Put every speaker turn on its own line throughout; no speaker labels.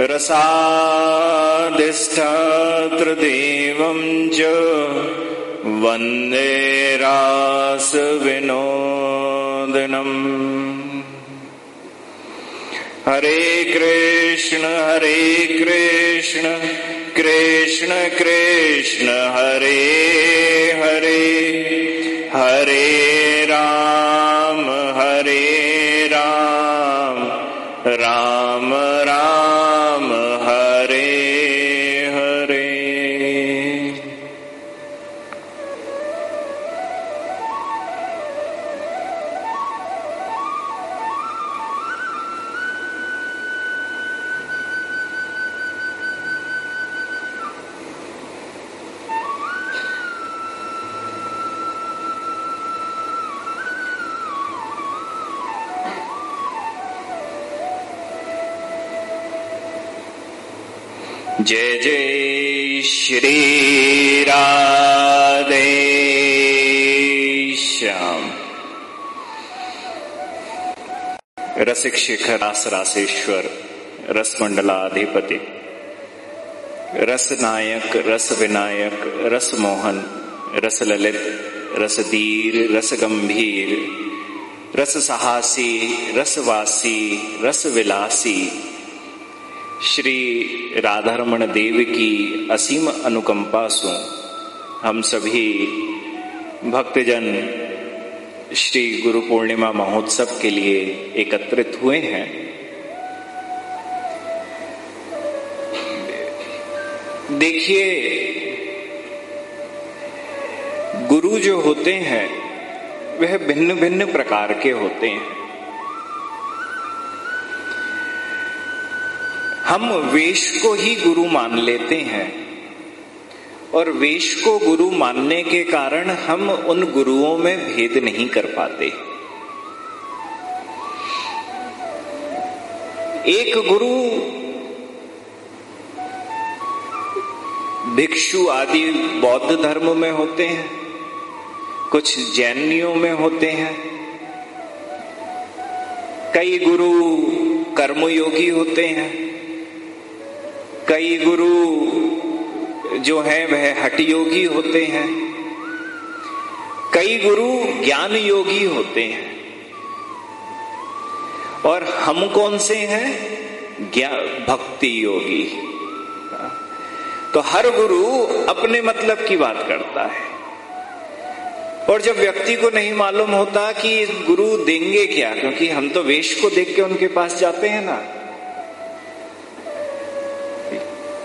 रसाधिष्ठात्र देवं च वंदे रासविनोदनम्। हरे कृष्ण हरे कृष्ण कृष्ण कृष्ण हरे हरे हरे। रसिक शिखर रास रासेश्वर रस मंडलाधिपति रस नायक रस विनायक रस मोहन रस ललित रस धीर रस गंभीर रस साहसी रसवासी रस विलासी श्री राधारमण देव की असीम अनुकंपा सु हम सभी भक्तजन श्री गुरु पूर्णिमा महोत्सव के लिए एकत्रित हुए हैं। देखिए, गुरु जो होते हैं, वह भिन्न भिन्न प्रकार के होते हैं। हम वेश को ही गुरु मान लेते हैं। और वेश को गुरु मानने के कारण हम उन गुरुओं में भेद नहीं कर पाते। एक गुरु, भिक्षु आदि बौद्ध धर्म में होते हैं, कुछ जैनियों में होते हैं। कई गुरु कर्मयोगी होते हैं, कई गुरु जो हैं, वह हट योगी होते हैं। कई गुरु ज्ञान योगी होते हैं। और हम कौन से हैं? ज्ञान भक्ति योगी तो हर गुरु अपने मतलब की बात करता है। और जब व्यक्ति को नहीं मालूम होता कि गुरु देंगे क्या, क्योंकि हम तो वेश को देख के उनके पास जाते हैं ना।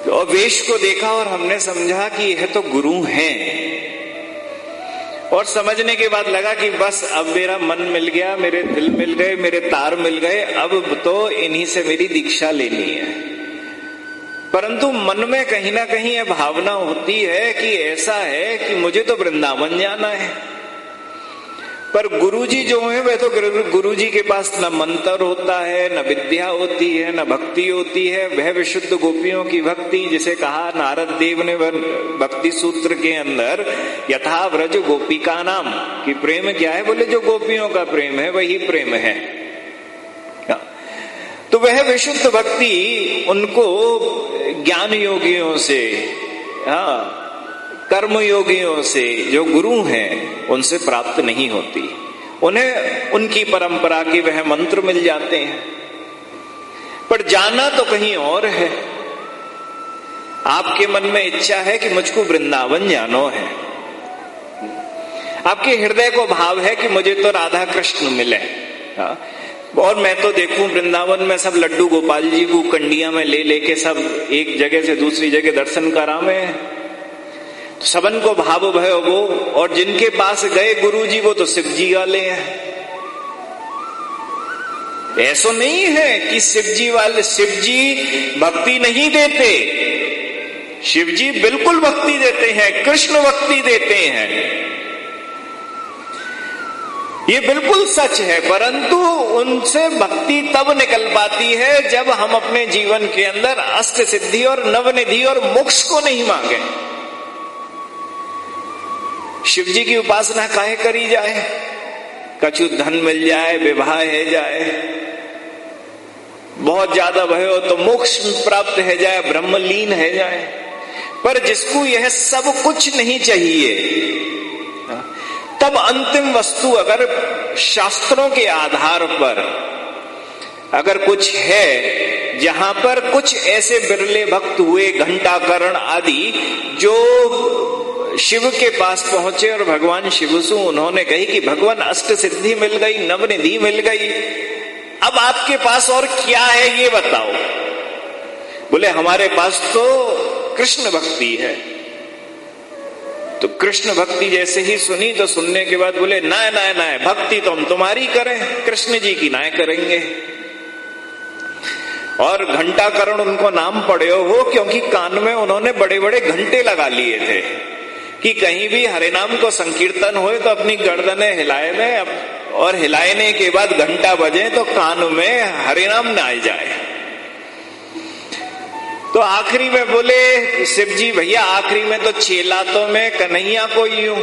और वेश को देखा और हमने समझा कि यह तो गुरु हैं। और समझने के बाद लगा कि बस अब मेरा मन मिल गया, मेरे दिल मिल गए, मेरे तार मिल गए, अब तो इन्हीं से मेरी दीक्षा लेनी है। परंतु मन में कहीं ना कहीं यह भावना होती है कि ऐसा है कि मुझे तो वृंदावन जाना है। पर गुरुजी जो है, वह तो गुरुजी के पास न मंत्र होता है, न विद्या होती है, न भक्ति होती है। वह विशुद्ध गोपियों की भक्ति, जिसे कहा नारद देव ने भक्ति सूत्र के अंदर, यथा व्रज गोपी का नाम। कि प्रेम क्या है? बोले, जो गोपियों का प्रेम है, वही प्रेम है। तो वह विशुद्ध भक्ति उनको ज्ञान योगियों से हाँ कर्म योगियों से जो गुरु हैं, उनसे प्राप्त नहीं होती। उन्हें, उनकी परंपरा के वह मंत्र मिल जाते हैं। पर जाना तो कहीं और है। आपके मन में इच्छा है कि मुझको वृंदावन जानो है। आपके हृदय को भाव है कि मुझे तो राधा कृष्ण मिले। हाँ? और मैं तो देखूँ वृंदावन में सब लड्डू गोपाल जी को कंडिया में ले लेके सब एक जगह से दूसरी जगह दर्शन करा में। सबन को भाव भय वो और जिनके पास गए गुरु जी वो तो शिव जी वाले हैं। ऐसा नहीं है कि शिव जी वाले शिव जी भक्ति नहीं देते। शिव जी बिल्कुल भक्ति देते हैं, कृष्ण भक्ति देते हैं। ये बिल्कुल सच है, परंतु उनसे भक्ति तब निकल पाती है, जब हम अपने जीवन के अंदर अष्ट सिद्धि और नवनिधि और मोक्ष को नहीं मांगे। शिव जी की उपासना काहे करी जाए? कछु धन मिल जाए, विवाह है जाए। बहुत ज़्यादा भय हो तो मोक्ष प्राप्त है जाए, ब्रह्मलीन है जाए। पर जिसको यह सब कुछ नहीं चाहिए, तब अंतिम वस्तु अगर शास्त्रों के आधार पर अगर कुछ है, जहाँ पर कुछ ऐसे बिरले भक्त हुए, घंटाकरण आदि, जो शिव के पास पहुँचे और भगवान शिवसु उन्होंने कही कि भगवान अष्ट सिद्धि मिल गई, नवनिधि मिल गई। अब आपके पास और क्या है ये बताओ। बोले, हमारे पास तो कृष्ण भक्ति है। तो कृष्ण भक्ति जैसे ही सुनी तो सुनने के बाद बोले, नाय नाय नाय, भक्ति तो हम तुम्हारी करें, कृष्ण जी की नाय करेंगे। और घंटाकरण उनको नाम पड़े हो, क्योंकि कान में उन्होंने बड़े बड़े घंटे लगा लिए थे। कि कहीं भी हरिनाम को संकीर्तन हो तो अपनी गर्दने हिलाए में और हिलाने के बाद घंटा बजे तो कान में हरिनाम न आ जाए। तो आखिरी में बोले, शिव जी, भैया, आखिरी में तो चेलातों में कन्हैया को यूँ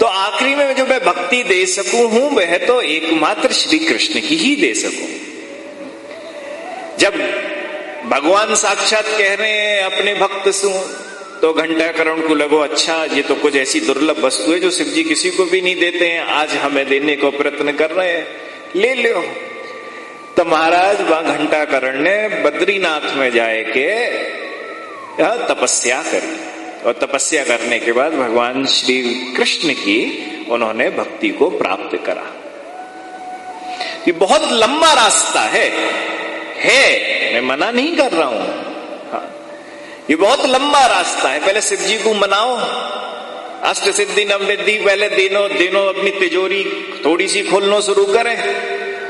तो आखिरी में जो मैं भक्ति दे सकूँ हूँ, वह तो एकमात्र श्री कृष्ण की ही दे सकूँ। जब भगवान साक्षात कह रहे हैं, अपने भक्त सु तो घंटाकरण को लगो अच्छा ये तो कुछ ऐसी दुर्लभ वस्तु है जो शिव जी किसी को भी नहीं देते हैं, आज हमें देने को प्रयत्न कर रहे हैं। ले लो। तो महाराज, वहाँ घंटाकरण ने बद्रीनाथ में जाए के तपस्या करी। और तपस्या करने के बाद भगवान श्री कृष्ण की उन्होंने भक्ति को प्राप्त करा। ये बहुत लंबा रास्ता है। है। मैं मना नहीं कर रहा हूँ। हाँ। ये बहुत लंबा रास्ता है। पहले शिव जी को मनाओ। अष्ट सिद्धि नवनिधि पहले दिनों दिनों अपनी तिजोरी थोड़ी सी खोलना शुरू करें।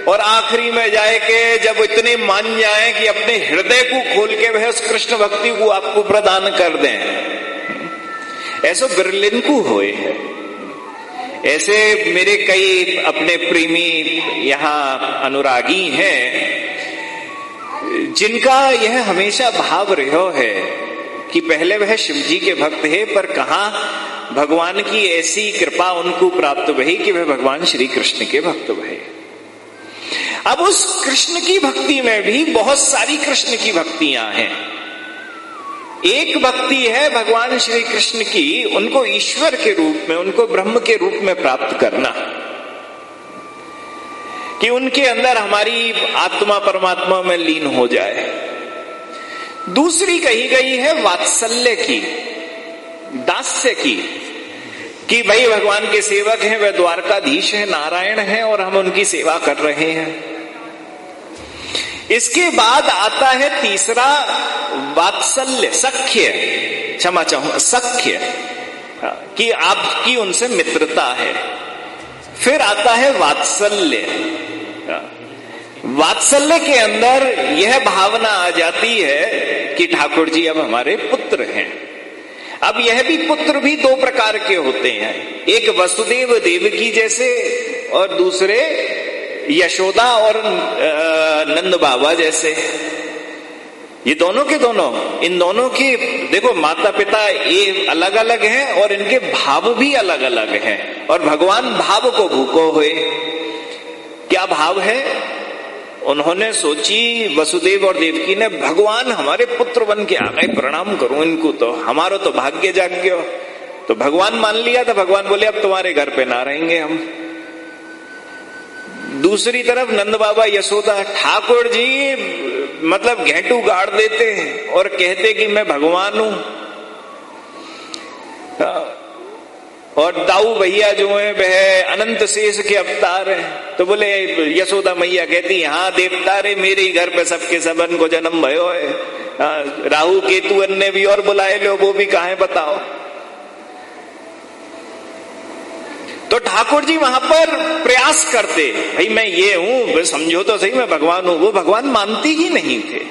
और आखिरी में जाए के जब इतने मान जाए कि अपने हृदय को खोल के वह उस कृष्ण भक्ति को आपको प्रदान कर दें। ऐसो बिरलिन को हुए है। ऐसे मेरे कई अपने प्रेमी यहाँ अनुरागी हैं। जिनका यह हमेशा भाव रहो है कि पहले वह शिव जी के भक्त है पर कहा भगवान की ऐसी कृपा उनको प्राप्त वही कि वह भगवान श्री कृष्ण के भक्त भय अब उस कृष्ण की भक्ति में भी बहुत सारी कृष्ण की भक्तियाँ हैं। एक भक्ति है भगवान श्री कृष्ण की, उनको ईश्वर के रूप में, उनको ब्रह्म के रूप में प्राप्त करना। कि उनके अंदर हमारी आत्मा परमात्मा में लीन हो जाए। दूसरी कही गई है वात्सल्य की, दास्य की, कि भाई भगवान के सेवक हैं वह द्वारकाधीश है, नारायण है और हम उनकी सेवा कर रहे हैं। इसके बाद आता है तीसरा वात्सल्य, सख्य, क्षमा चाहूँगा सख्य कि आपकी उनसे मित्रता है। फिर आता है वात्सल्य। वात्सल्य के अंदर यह भावना आ जाती है कि ठाकुर जी अब हमारे पुत्र हैं। अब यह भी पुत्र भी दो प्रकार के होते हैं। एक वसुदेव देवकी जैसे और दूसरे यशोदा और नंद बाबा जैसे। ये दोनों के दोनों, इन दोनों की, देखो माता पिता ये अलग अलग हैं और इनके भाव भी अलग अलग हैं। और भगवान भाव को भूको हुए। क्या भाव है? उन्होंने सोची, वसुदेव और देवकी ने, भगवान हमारे पुत्र बन के आ गए, प्रणाम करो इनको तो। हमारो तो भाग्य जाग्य। तो भगवान मान लिया था, भगवान बोले, अब तुम्हारे घर पे ना रहेंगे हम। दूसरी तरफ़ नंद बाबा यशोदा ठाकुर जी मतलब घेटू गाड़ देते हैं और कहते कि मैं भगवान हूँ। और दाऊ भैया जो है वह अनंत शेष के अवतार है। तो बोले यशोदा मैया कहती हाँ देवता रे मेरे ही घर पे सबके सबन को जन्म भयो है। हाँ, राहु केतु अन्य भी और बुलाए लो वो भी कहा बताओ। तो ठाकुर जी वहाँ पर प्रयास करते भाई मैं ये हूँ समझो तो सही मैं भगवान हूँ। वो भगवान मानते ही नहीं थे।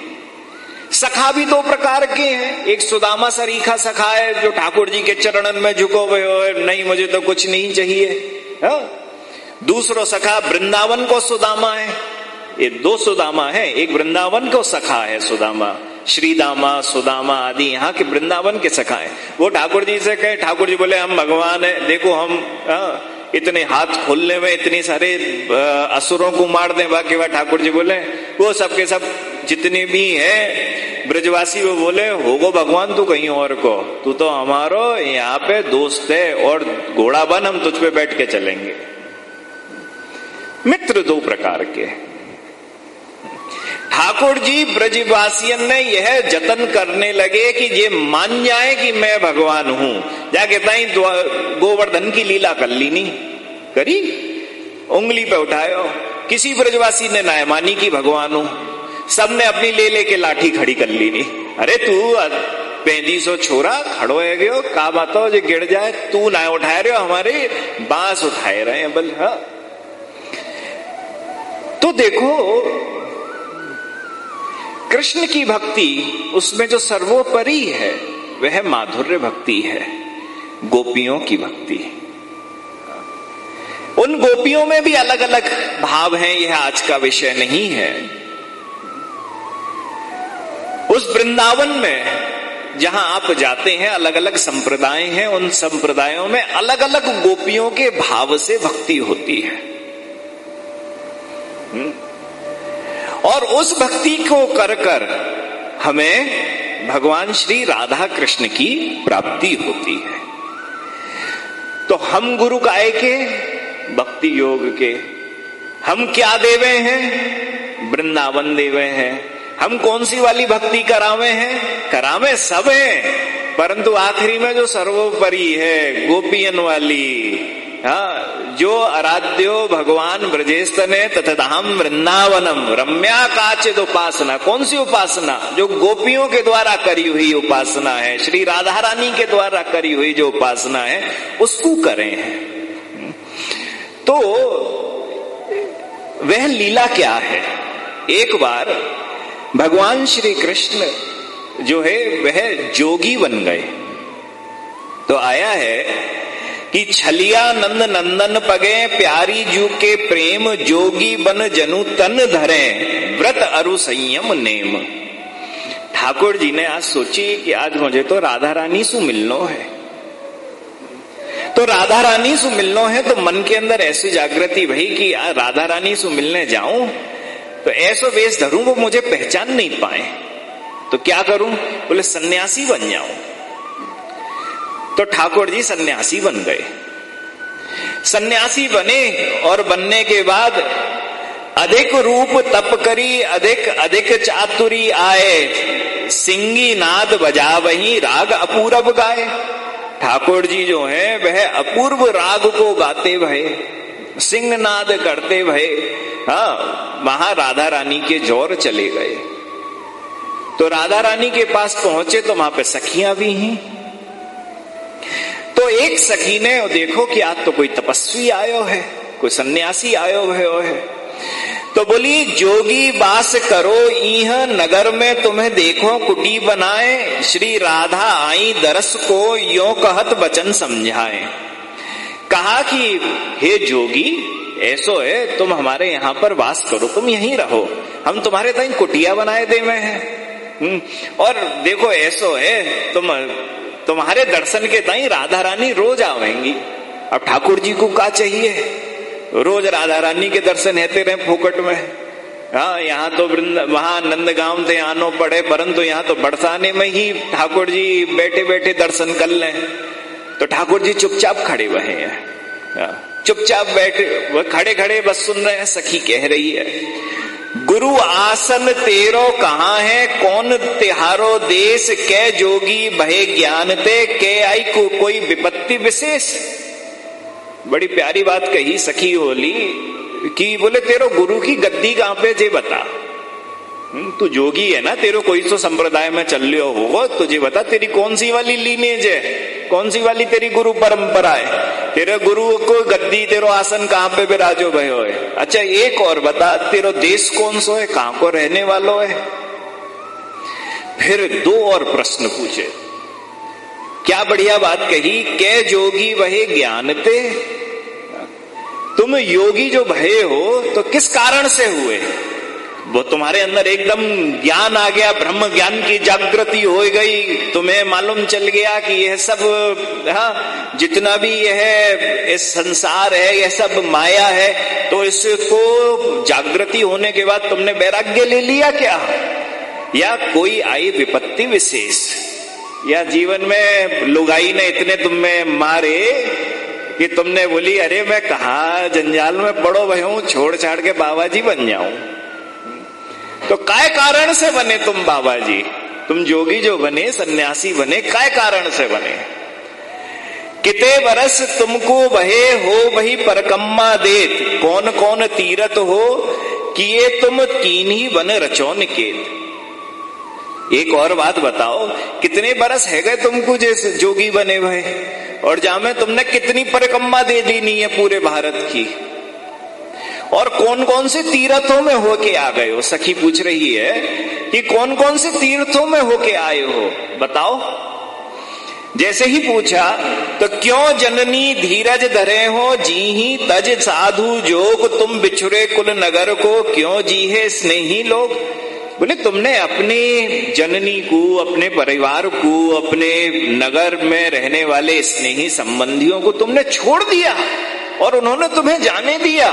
सखा भी दो प्रकार के हैं। एक सुदामा सरीखा सखा है जो ठाकुर जी के चरणन में झुको हुए हो नहीं मुझे तो कुछ नहीं चाहिए। हा? दूसरो सखा वृंदावन को सुदामा है। ये दो सुदामा है एक वृंदावन को सखा है सुदामा। श्रीदामा सुदामा आदि यहाँ के वृंदावन के सखा है। वो ठाकुर जी से कहे ठाकुर जी बोले हम भगवान है देखो हम आ, इतने हाथ खोलने में, इतने सारे असुरों को मार दें बाकी वह ठाकुर जी बोले, वो सबके सब जितने भी हैं, ब्रजवासी वो बोले, होगो भगवान तू कहीं और को, तू तो हमारो यहाँ पे दोस्त है और घोड़ा बन, हम तुझ पे बैठ के चलेंगे। मित्र दो प्रकार के ठाकुर जी, ब्रजवासियन ने यह जतन करने लगे कि ये मान जाए कि मैं भगवान हूँ। जाके ताई गोवर्धन की लीला कर ली नहीं करी? उंगली पे उठायो। किसी ब्रजवासी ने ना मानी कि भगवान हूँ। सबने अपनी ले लेके लाठी खड़ी कर ली नहीं अरे तू पैंती सो छोरा खड़ो है गयो। का हो, जो गिर जाए, तू ना उठाए रहे हो हमारे। बाँस उठाए रहे हैं बल हाँ तो देखो कृष्ण की भक्ति, उसमें जो सर्वोपरि है, वह माधुर्य भक्ति है, गोपियों की भक्ति उन गोपियों में भी अलग अलग भाव हैं, यह आज का विषय नहीं है। उस वृंदावन में जहाँ आप जाते हैं अलग अलग संप्रदाय हैं, उन संप्रदायों में अलग अलग गोपियों के भाव से भक्ति होती है। हम्म? और उस भक्ति को कर कर हमें भगवान श्री राधा कृष्ण की प्राप्ति होती है। तो हम गुरु काय के? भक्ति योग के। हम क्या देवे हैं? वृंदावन देवे हैं। हम कौन सी वाली भक्ति करावे हैं? करावे सब हैं। परंतु आखिरी में जो सर्वोपरि है, गोपियन वाली हाँ जो आराध्यो भगवान ब्रजेस्तने तथाम वृंदावनम, रम्या काचित उपासना। कौन सी उपासना? जो गोपियों के द्वारा करी हुई उपासना है, श्री राधा रानी के द्वारा करी हुई जो उपासना है, उसको करें हैं। तो वह लीला क्या है? एक बार भगवान श्री कृष्ण जो है, वह जोगी बन गए। तो आया है कि छलिया नंद नंदन पगे, प्यारी जू के प्रेम जोगी बन जनु तन धरे, व्रत अरु संयम नेम। ठाकुर जी ने आज सोची कि आज मुझे तो राधा रानी सु मिलनो है। तो राधा रानी सु मिलनो है तो मन के अंदर ऐसी जागृति भई कि राधा रानी सु मिलने जाऊँ। तो ऐसो वेश धरूं, वो मुझे पहचान नहीं पाए। तो क्या करूँ? बोले, सन्यासी बन जाऊँ। तो ठाकुर जी सन्यासी बन गए। सन्यासी बने और बनने के बाद अधिक रूप तप करी, अधिक अधिक चातुरी आए। सिंगी नाद बजा वही राग अपूर्व गाए। ठाकुर जी जो है, वह अपूर्व राग को गाते भय सिंह नाद करते भय हाँ वहाँ राधा रानी के ज़ोर चले गए। तो राधा रानी के पास पहुँचे तो वहाँ पे सखियाँ भी हैं। तो एक सखी ने देखो कि आज तो कोई तपस्वी आयो है, कोई सन्यासी आयो भयो है। तो बोली, जोगी बास करो, इह नगर में तुम्हें देखो, कुटी बनाए, श्री राधा आई दरस को यो कहत बचन समझाए। कहा कि, हे जोगी ऐसो है तुम हमारे यहाँ पर वास करो तुम यहीं रहो। हम तुम्हारे ताई कुटिया बनाए दे में है। हम्म, और देखो ऐसो है तुम तुम्हारे दर्शन के ताई राधा रानी रोज आवेंगी। अब ठाकुर जी को का चाहिए? रोज राधा रानी के दर्शन हेते रहे फोकट में। हाँ यहाँ तो वहाँ नंद गाँव थे आनो पड़े परंतु यहाँ तो बरसाने में ही ठाकुर जी बैठे बैठे दर्शन कर ले। तो ठाकुर जी चुपचाप खड़े हुए हैं। हाँ, चुपचाप बैठे वह खड़े खड़े बस सुन रहे हैं, सखी कह रही है, गुरु आसन तेरो कहाँ है? कौन तिहारो देश? कै जोगी भय ज्ञान ते? के आई को कोई विपत्ति विशेष? बड़ी प्यारी बात कही सखी होली, कि बोले, तेरो गुरु की गद्दी कहाँ पे जे बता। तू जोगी है ना, तेरे कोई तो संप्रदाय में चल लियो होगा तुझे बता, तेरी कौन सी वाली लीनेज है? कौन सी वाली तेरी गुरु परंपरा है? तेरे गुरु को गद्दी, तेरो आसन कहाँ पे विराजो भयो है अच्छा एक और बता, तेरो देश कौन सो है? कहाँ को रहने वालों है? फिर दो और प्रश्न पूछे। क्या बढ़िया बात कही, कै जोगी वही ज्ञानते तुम योगी जो भय हो तो किस कारण से हुए? वो तुम्हारे अंदर एकदम ज्ञान आ गया, ब्रह्म ज्ञान की जागृति हो गई। तुम्हें मालूम चल गया कि यह सब हाँ जितना भी यह इस संसार है, यह सब माया है तो इसको जागृति होने के बाद तुमने वैराग्य ले लिया क्या? या कोई आई विपत्ति विशेष? या जीवन में लुगाई ने इतने तुम्हें मारे कि तुमने बोली, अरे, मैं कहा जंजाल में पड़ो भय छोड़ छाड़ के बाबा जी बन जाऊँ? तो काय कारण से बने तुम बाबा जी तुम जोगी जो बने, सन्यासी बने, काय कारण से बने? किते बरस तुमको बहे हो वही परकम्मा देत? कौन कौन तीरथ हो, किए तुम तीन ही बन रचो निकेत एक और बात बताओ, कितने बरस है गए तुमको जैसे जोगी बने हुए? और जामे तुमने कितनी परिक्रमा दे दी नहीं है पूरे भारत की? और कौन कौन से तीर्थों में होके आ गए हो? सखी पूछ रही है कि कौन कौन से तीर्थों में होके आए हो? बताओ। जैसे ही पूछा तो क्यों जननी धीरज धरे हो? जी ही तज साधु जोग तुम बिछुरे कुल नगर को। क्यों जी है स्नेही लोग? बोले, तुमने अपने जननी को, अपने परिवार को, अपने नगर में रहने वाले स्नेही संबंधियों को तुमने छोड़ दिया और उन्होंने तुम्हें जाने दिया।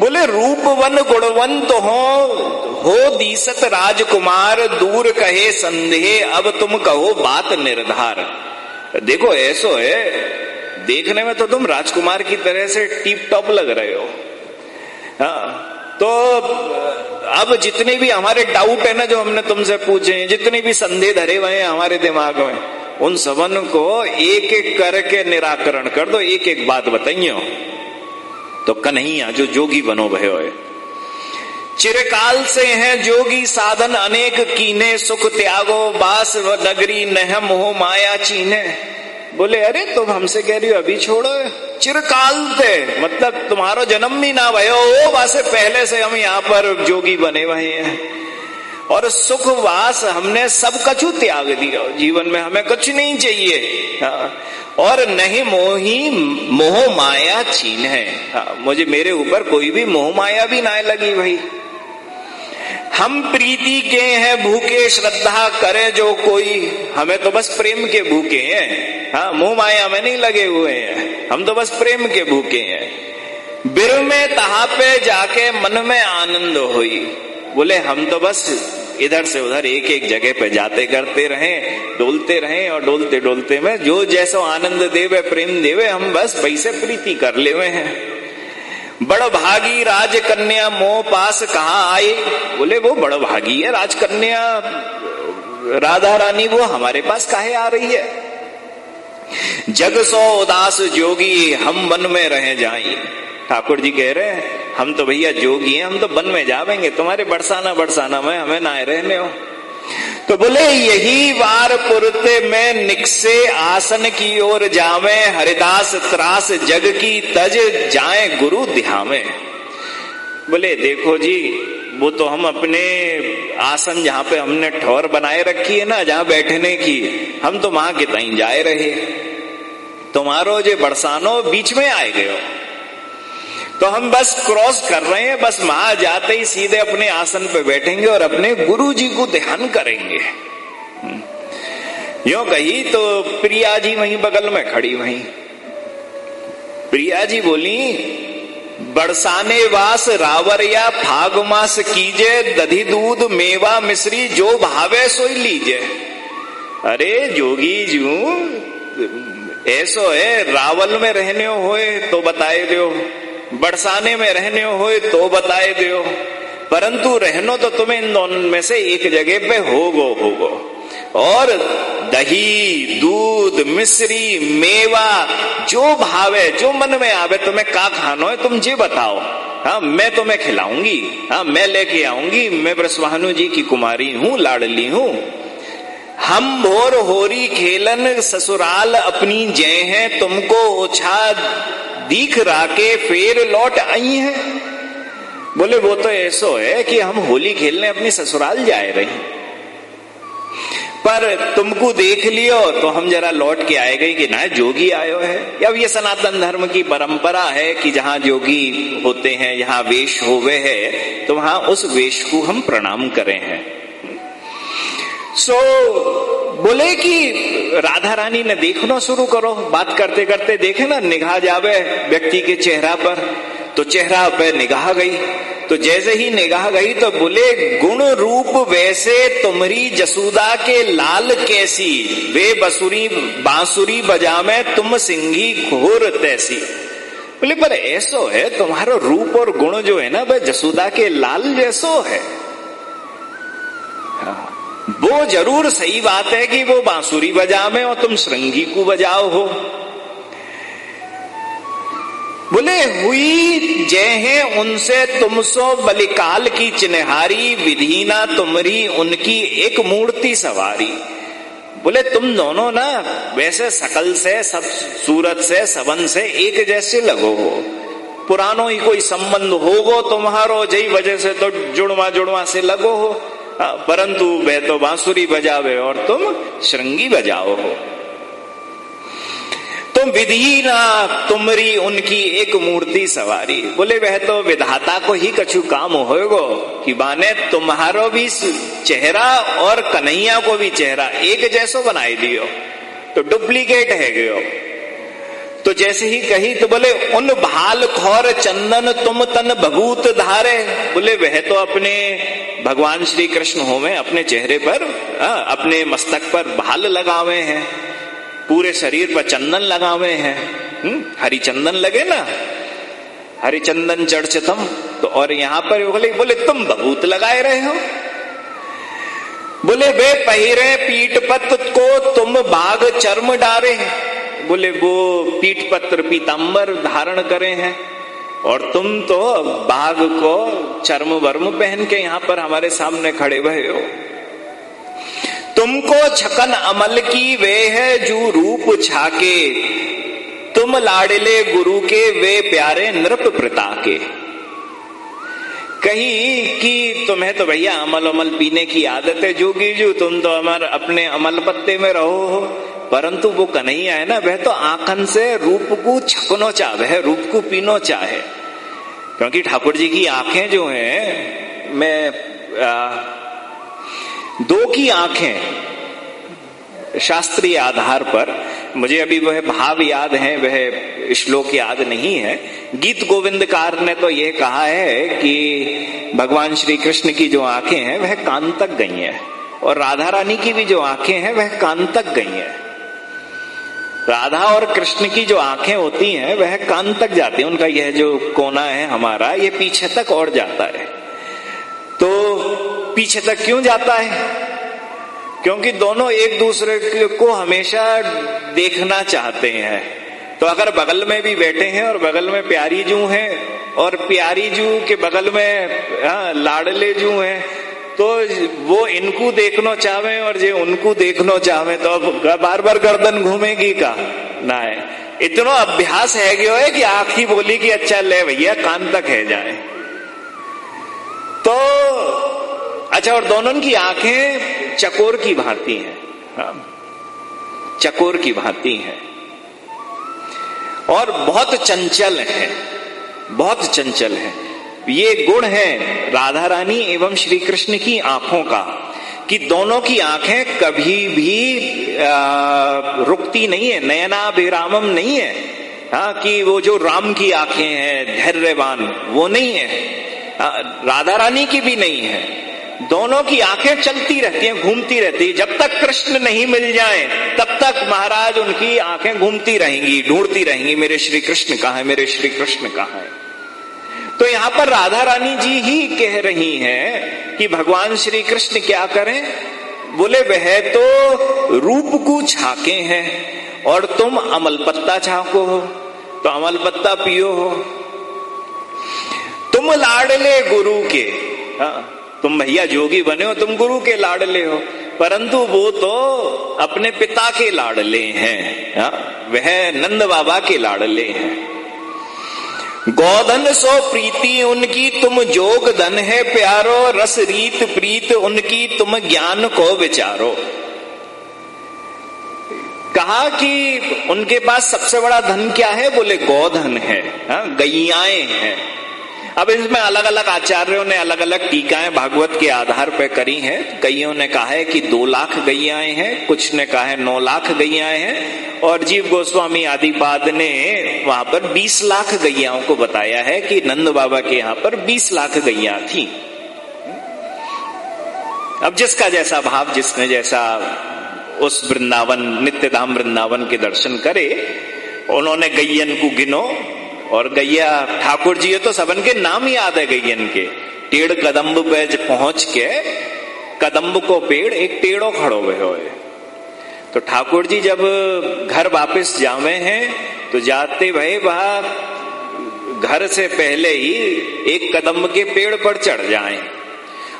बोले, रूपवन, गुणवंत हो हो दीसत राजकुमार, दूर कहे संदेह, अब तुम कहो बात निर्धार। देखो, ऐसो है, देखने में तो तुम राजकुमार की तरह से टीप टॉप लग रहे हो। हाँ तो अब जितने भी हमारे डाउट है ना जो हमने तुमसे पूछे हैं, जितने भी संदेह धरे हुए हैं हमारे दिमाग में, उन सबन को एक एक करके निराकरण कर दो एक एक बात बताइए तो कन्हैया जो जोगी बनो भय चिरकाल से हैं जोगी साधन, अनेक कीने, सुख त्यागो, बास व नगरी, नहम हो माया चीने। बोले, अरे, तुम हमसे कह रही हो, अभी छोड़ो। चिरकाल से मतलब तुम्हारो जन्म भी ना भयो, वो वासे पहले से हम यहाँ पर जोगी बने हुए हैं। और सुख वास हमने सब कछु त्याग दिया। जीवन में हमें कुछ नहीं चाहिए। हाँ। और नहीं मोही मोह माया छीन है। हाँ, मुझे मेरे ऊपर कोई भी मोह माया भी ना लगी भाई। हम प्रीति के हैं भूखे श्रद्धा करे जो कोई। हमें तो बस प्रेम के भूखे हैं। हाँ मोह माया में नहीं लगे हुए हैं। हम तो बस प्रेम के भूखे हैं। बिर में तहा पे जाके मन में आनंद हुई। बोले, हम तो बस इधर से उधर एक एक जगह पे जाते, करते रहे, डोलते रहे और डोलते डोलते में जो जैसो आनंद देवे, प्रेम देवे, हम बस वैसे प्रीति कर ले हुए हैं। बड़ भागी राजकन्या मोह पास कहा आए? बोले, वो बड़ भागी है राजकन्या। राधा रानी, वो हमारे पास काहे आ रही है? जग सो उदास जोगी, हम मन में रह जाए। ठाकुर जी कह रहे हैं, हम तो भैया जोगी हैं, हम तो वन में जावेंगे, तुम्हारे बरसाना बरसाना में हमें ना रहने हो। तो बोले, यही वार पुरते में निकसे आसन की ओर जावे, हरिदास त्रास जग की तज जाए गुरु ध्यावे। बोले, देखो जी, वो तो हम अपने आसन जहाँ पे हमने ठोर बनाए रखी है ना, जहाँ बैठने की, हम तो वहाँ के तई जाए रहे तुम्हारो जो बरसानो बीच में आए गए तो हम बस क्रॉस कर रहे हैं, बस वहाँ जाते ही सीधे अपने आसन पे बैठेंगे और अपने गुरु जी को ध्यान करेंगे। यो कही तो प्रिया जी वहीं बगल में खड़ी वहीं। प्रिया जी बोली बरसाने वास रावरिया फाग मास कीजे, दधी दूध मेवा मिश्री, जो भावे सोई लीजे। अरे जोगी जू, ऐसो है, रावल में रहने होए तो बताए दो। बरसाने में रहने हो तो बताए दो। परंतु रहनो तो तुम्हें इन दोनों में से एक जगह पे होगो होगो। और दही, दूध, मिश्री, मेवा, जो भावे, जो मन में आवे, तुम्हें का खानो है, तुम जी बताओ। हाँ मैं तुम्हें खिलाऊँगी। हाँ मैं लेके आऊँगी। मैं ब्रस्वानु जी की कुमारी हूँ, लाडली हूँ। हम भोर होरी खेलन, ससुराल अपनी जय हैं, तुमको ओछा दीख राके फेर लौट आई है। बोले, वो तो ऐसो है कि हम होली खेलने अपनी ससुराल जाए रहे। पर तुमको देख लियो तो हम जरा लौट के आए गए कि ना जोगी आयो है। अब ये सनातन धर्म की परंपरा है कि जहाँ जोगी होते हैं जहाँ वेश होवे है तो वहाँ उस वेश को हम प्रणाम करें हैं। सो so, बोले कि राधा रानी ने देखना शुरू करो। बात करते करते देखे ना निगाह जावे व्यक्ति के चेहरा पर तो चेहरा पे निगाह गई। तो जैसे ही निगाह गई तो बोले, गुण रूप वैसे तुम्हारी जसूदा के लाल कैसी? वे बसुरी बांसुरी बजा में तुम सिंगी घोर तैसी। बोले, पर ऐसो है, तुम्हारा रूप और गुण जो है ना, वह जसूदा के लाल जैसो है। हाँ। वो ज़रूर सही बात है कि वो बांसुरी बजा में और तुम श्रृंगी को बजाओ हो। बोले हुई जय है उनसे तुम सो बलिकाल की चिन्हारी विधीना तुमरी उनकी एक मूर्ति सवारी। बोले तुम दोनों ना वैसे सकल से सब सूरत से सबन से एक जैसे लगो हो। पुरानो ही कोई संबंध होगो तुम्हारो जई वजह से तो जुड़वा जुड़वा से लगो हो। हाँ, परंतु वे तो बांसुरी बजावे और तुम श्रृंगी बजाओ हो। तुम विधि ना तुमरी उनकी एक मूर्ति सवारी। बोले वह तो विधाता को ही कछु काम होगो कि बाने तुम्हारो भी चेहरा और कन्हैया को भी चेहरा एक जैसो बनाई दियो। तो डुप्लीकेट है गयो। तो जैसे ही कही तो बोले उन भाल खौर चंदन तुम तन भगूत धारे। बोले वह तो अपने भगवान श्री कृष्ण हो में अपने चेहरे पर आ, अपने मस्तक पर भाल लगावे हैं। पूरे शरीर पर चंदन लगावे हैं। हम्म, हरी चंदन लगे ना? हरी चंदन चढ़चतम तो और यहाँ पर बोले बोले तुम भगूत लगाए रहे हो? बोले वे पहिरे पीठ पत को तुम बाघ चर्म डारे बोले वो पीठ पत्र पीताम्बर धारण करे हैं। और तुम तो बाघ को चर्म वर्म पहन के यहाँ पर हमारे सामने खड़े हुए हो। तुमको छकन अमल की वे है जो रूप छाके। तुम लाडले गुरु के वे प्यारे नृप प्रता के कही कि तुम्हें तो भैया अमल अमल पीने की आदत है जो तुम तो अमर अपने अमल पत्ते में रहो हो। परंतु वो कन्हैया है ना वह तो आंखन से रूप को छकनो चाहे रूप को पीनो चाहे क्योंकि ठाकुर जी की आँखें जो हैं मैं आ, दो की आँखें शास्त्रीय आधार पर, मुझे अभी वह भाव याद है, वह श्लोक याद नहीं है। गीत गोविंदकार ने तो यह कहा है कि भगवान श्री कृष्ण की जो आँखें हैं, वह कान तक गई हैं। और राधा रानी की भी जो आँखें हैं, वह कान तक गई हैं। राधा और कृष्ण की जो आँखें होती हैं, वह कान तक जाती है। उनका यह जो कोना है हमारा, ये पीछे तक और जाता है। तो पीछे तक क्यों जाता है? क्योंकि दोनों एक दूसरे को हमेशा देखना चाहते हैं। तो अगर बगल में भी बैठे हैं और बगल में प्यारी जू है और प्यारी जू के बगल में हाँ, लाडले जू हैं तो वो इनको देखना चाहे और जे उनको देखना चाहे तो अब बार बार गर्दन घूमेगी का? ना है। इतना अभ्यास है है कि आखी बोली कि अच्छा ले भैया कान तक है जाए। अच्छा और दोनों की आँखें चकोर की भांति हैं। हाँ, चकोर की भांति हैं। और बहुत चंचल है बहुत चंचल है। ये गुण है राधा रानी एवं श्री कृष्ण की आँखों का कि दोनों की आँखें कभी भी आ, रुकती नहीं है नयना बेरामम नहीं है। हाँ कि वो जो राम की आँखें हैं धैर्यवान वो नहीं है। आ, राधा रानी की भी नहीं है। दोनों की आँखें चलती रहती हैं, घूमती रहती है। जब तक कृष्ण नहीं मिल जाए, तब तक महाराज उनकी आँखें घूमती रहेंगी, ढूंढती रहेंगी, मेरे श्री कृष्ण कहा है, मेरे श्री कृष्ण कहा है? तो यहाँ पर राधा रानी जी ही कह रही हैं कि भगवान श्री कृष्ण क्या करें? बोले, वह तो रूप को छाके हैं और तुम अमल पत्ता छाको हो तो अमल पत्ता पियो हो। तुम लाडले गुरु के हाँ तुम भैया जोगी बने हो तुम गुरु के लाडले हो। परंतु वो तो अपने पिता के लाडले हैं हाँ? वह नंद बाबा के लाडले हैं। गोधन सो प्रीति उनकी तुम जोग धन है प्यारो। रस रीत प्रीत उनकी तुम ज्ञान को विचारो। कहा कि उनके पास सबसे बड़ा धन क्या है? बोले गौधन है हाँ, गैयाएँ हैं। अब इसमें अलग अलग आचार्यों ने अलग अलग टीकाएँ भागवत के आधार पर करी हैं। कईयों ने कहा है कि दो लाख गैयाएँ हैं, कुछ ने कहा है नौ लाख गैयाएँ हैं। और जीव गोस्वामी आदिपाद ने वहाँ पर बीस लाख गैयाओं को बताया है कि नंद बाबा के यहाँ पर बीस लाख गैया थी। अब जिसका जैसा भाव, जिसने जैसा उस वृंदावन नित्य धाम वृंदावन के दर्शन करे, उन्होंने गैयन को गिनो और गैया ठाकुर जी तो सबन के नाम याद है गैयन के टेड़ कदम्ब पे पहुँच के कदम्ब को पेड़ एक टेड़ो खड़ो हुए हो तो ठाकुर जी जब घर वापस जावे हैं तो जाते भाई वह घर से पहले ही एक कदम के पेड़ पर चढ़ जाएँ।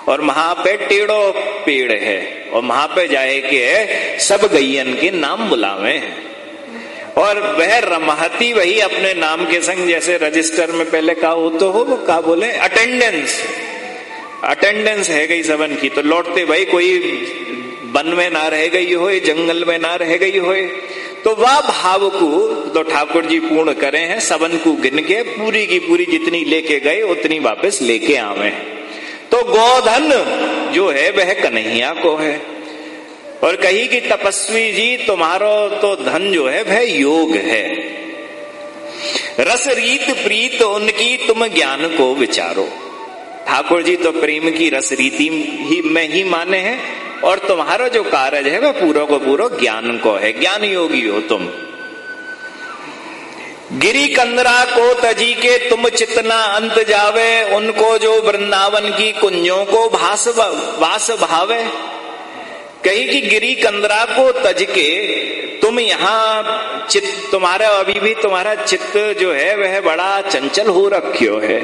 और वहाँ पे टेढ़ो पेड़ है। और वहाँ पे जाए के सब गैयन के नाम बुलावे हैं। और वह रमहती वही अपने नाम के संग जैसे रजिस्टर में पहले कहा हो तो हो वो कहा बोले अटेंडेंस अटेंडेंस है गई सबन की तो लौटते भाई कोई वन में ना रह गई हो जंगल में ना रह गई हो तो वह भाव को तो ठाकुर जी पूर्ण करे हैं सबन को गिन के, पूरी की पूरी जितनी लेके गए, उतनी वापस लेके आवे। तो गोधन जो है, वह कन्हैया को है। और कही कि तपस्वी जी, तुम्हारो तो धन जो है, वह योग है। रस रीत प्रीत, उनकी तुम ज्ञान को विचारो। ठाकुर जी तो प्रेम की रस रीति ही में ही माने हैं, और तुम्हारा जो कार्य है, वह पूरा को पूरा ज्ञान को है। ज्ञान योगी हो तुम। गिरी कंदरा को तजी के तुम चितना अंत जावे, उनको जो वृंदावन की कुंजों को भास वास भावे। कही कि गिरी कंदरा को तज के तुम यहाँ चित, तुम्हारा अभी भी तुम्हारा चित्त जो है, वह बड़ा चंचल हो रखियो है।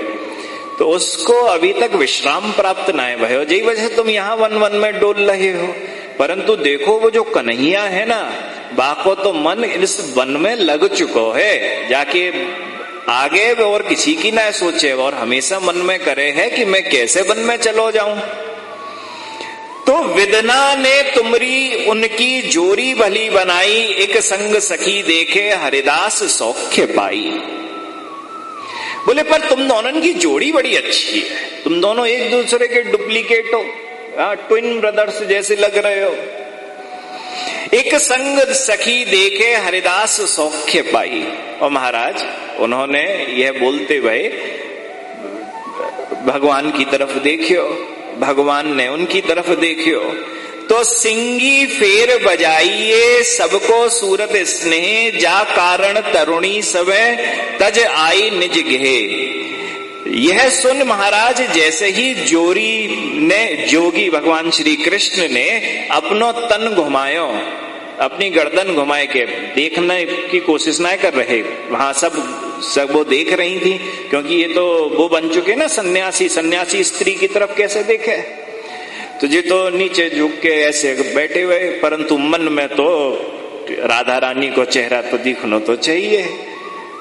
तो उसको अभी तक विश्राम प्राप्त ना भयो। जय वजह तुम यहाँ वन वन में डोल रहे हो। परंतु देखो वो जो कन्हैया है ना, बाको तो मन इस वन में लग चुको है। जाके आगे और किसी की ना सोचे और हमेशा मन में करे है कि मैं कैसे वन में चलो जाऊँ। तो विदना ने तुमरी उनकी जोरी भली बनाई, एक संग सखी देखे, हरिदास सौख्य पाई। बोले, पर तुम दोनों की जोड़ी बड़ी अच्छी है। तुम दोनों एक दूसरे के डुप्लीकेट हो। ट्विन ब्रदर्स जैसे लग रहे हो। एक संग सखी देखे, हरिदास सौख्य पाई। और महाराज, उन्होंने यह बोलते हुए भगवान की तरफ़ देखियो। भगवान ने उनकी तरफ़ देखियो। तो सिंगी फेर बजाइए, सबको सूरत स्नेह, जा कारण तरुणी सब तज आई निज गे यह सुन महाराज, जैसे ही जोरी ने, जोगी भगवान श्री कृष्ण ने अपनो तन घुमायो। अपनी गर्दन घुमाए के देखने की कोशिश ना कर रहे। वहाँ सब सब वो देख रही थी, क्योंकि ये तो वो बन चुके ना सन्यासी। सन्यासी स्त्री की तरफ़ कैसे देखे? तो ये तो नीचे झुक के ऐसे बैठे हुए, परंतु मन में तो राधा रानी को चेहरा तो दिखना तो चाहिए।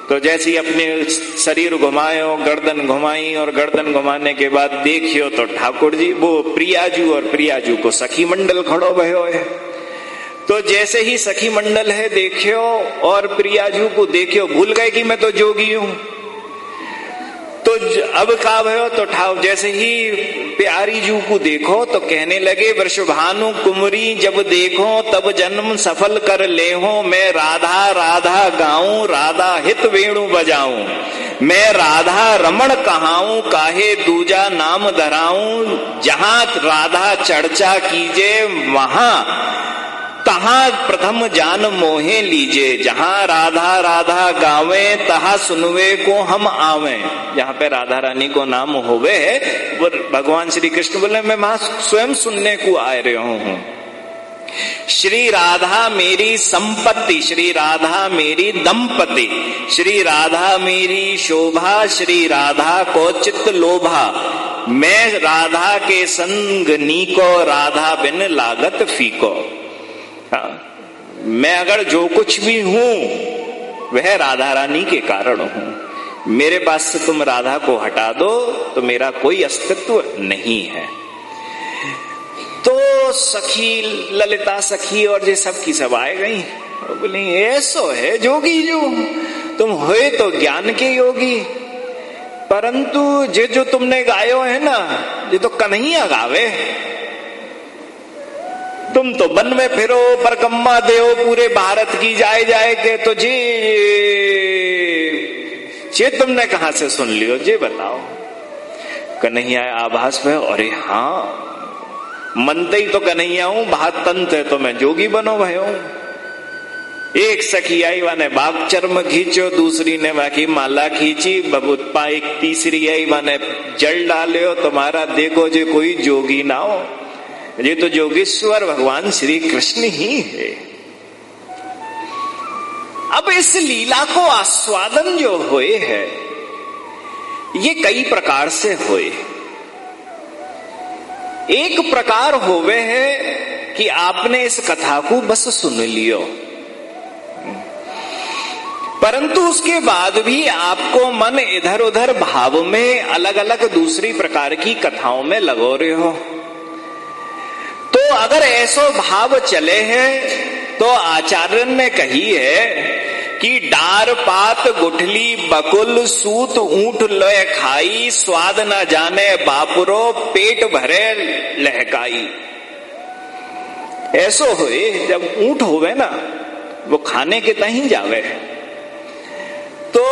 तो जैसे ही अपने शरीर घुमायो गर्दन घुमाई और गर्दन घुमाने के बाद देखियो तो ठाकुर जी, वो प्रियाजू और प्रियाजू को सखी मंडल खड़ो भयो है तो जैसे ही सखी मंडल है, देखियो, और प्रियाजू को देखियो, भूल गए कि मैं तो जोगी हूँ? तो अब का भयो तो ठाव, जैसे ही प्यारी जू को देखो तो कहने लगे, वर्षभानु कुमरी, जब देखो, तब जन्म सफल कर ले हो मैं राधा राधा गाऊं, राधा हित वेणु बजाऊं, मैं राधा रमण कहाऊं, काहे दूजा नाम धराऊं, जहाँ राधा चर्चा कीजे, वहाँ तहा प्रथम जान मोहे लीजे। जहाँ राधा राधा गावे, तहा सुनवे को हम आवे। जहाँ पे राधा रानी को नाम होवे, वो भगवान श्री कृष्ण बोले, मैं वहाँ स्वयं सुनने को आ रहे हूँ। श्री राधा मेरी संपत्ति, श्री राधा मेरी दंपति, श्री राधा मेरी शोभा, श्री राधा को चित्त लोभा। मैं राधा के संग नीको, राधा बिन लागत फीको। मैं अगर जो कुछ भी हूँ, वह राधा रानी के कारण हूँ। मेरे पास से तुम राधा को हटा दो तो मेरा कोई अस्तित्व नहीं है। तो सखी, ललिता सखी और ये सब की सब आए गई। बोले ऐसो है जोगी जो। तुम हुए तो ज्ञान के योगी। परंतु जे जो तुमने गायो है ना, ये तो कन्हैया गावे। तुम तो वन में फिरो पर कम्मा दे पूरे भारत की जाए जाए के तो जी जे तुमने कहा से सुन लियो? जे बताओ। कन्हैया आभास में, अरे हाँ मनते ही तो कन्हैया हूँ भात तंत है तो मैं जोगी बनो भयो एक सखी आई वाने बाग चर्म खींचो, दूसरी ने बाकी माला खींची बबुत्पा एक तीसरी आई वाने जल डाले तुम्हारा देखो जो कोई जोगी ना हो। ये तो जोगेश्वर भगवान श्री कृष्ण ही है। अब इस लीला को आस्वादन जो हुए है, ये कई प्रकार से हुए। एक प्रकार होवे है कि आपने इस कथा को बस सुन लियो। परंतु उसके बाद भी आपको मन इधर उधर भाव में अलग अलग दूसरी प्रकार की कथाओं में लगो रहे हो। तो अगर ऐसो भाव चले हैं तो आचार्य ने कही है कि डार पात गुठली बकुल सूत ऊँट लय खाई, स्वाद न जाने बापुरो पेट भरे लहकाई। ऐसो होए, जब ऊँट होवे ना, वो खाने के तही जावे। तो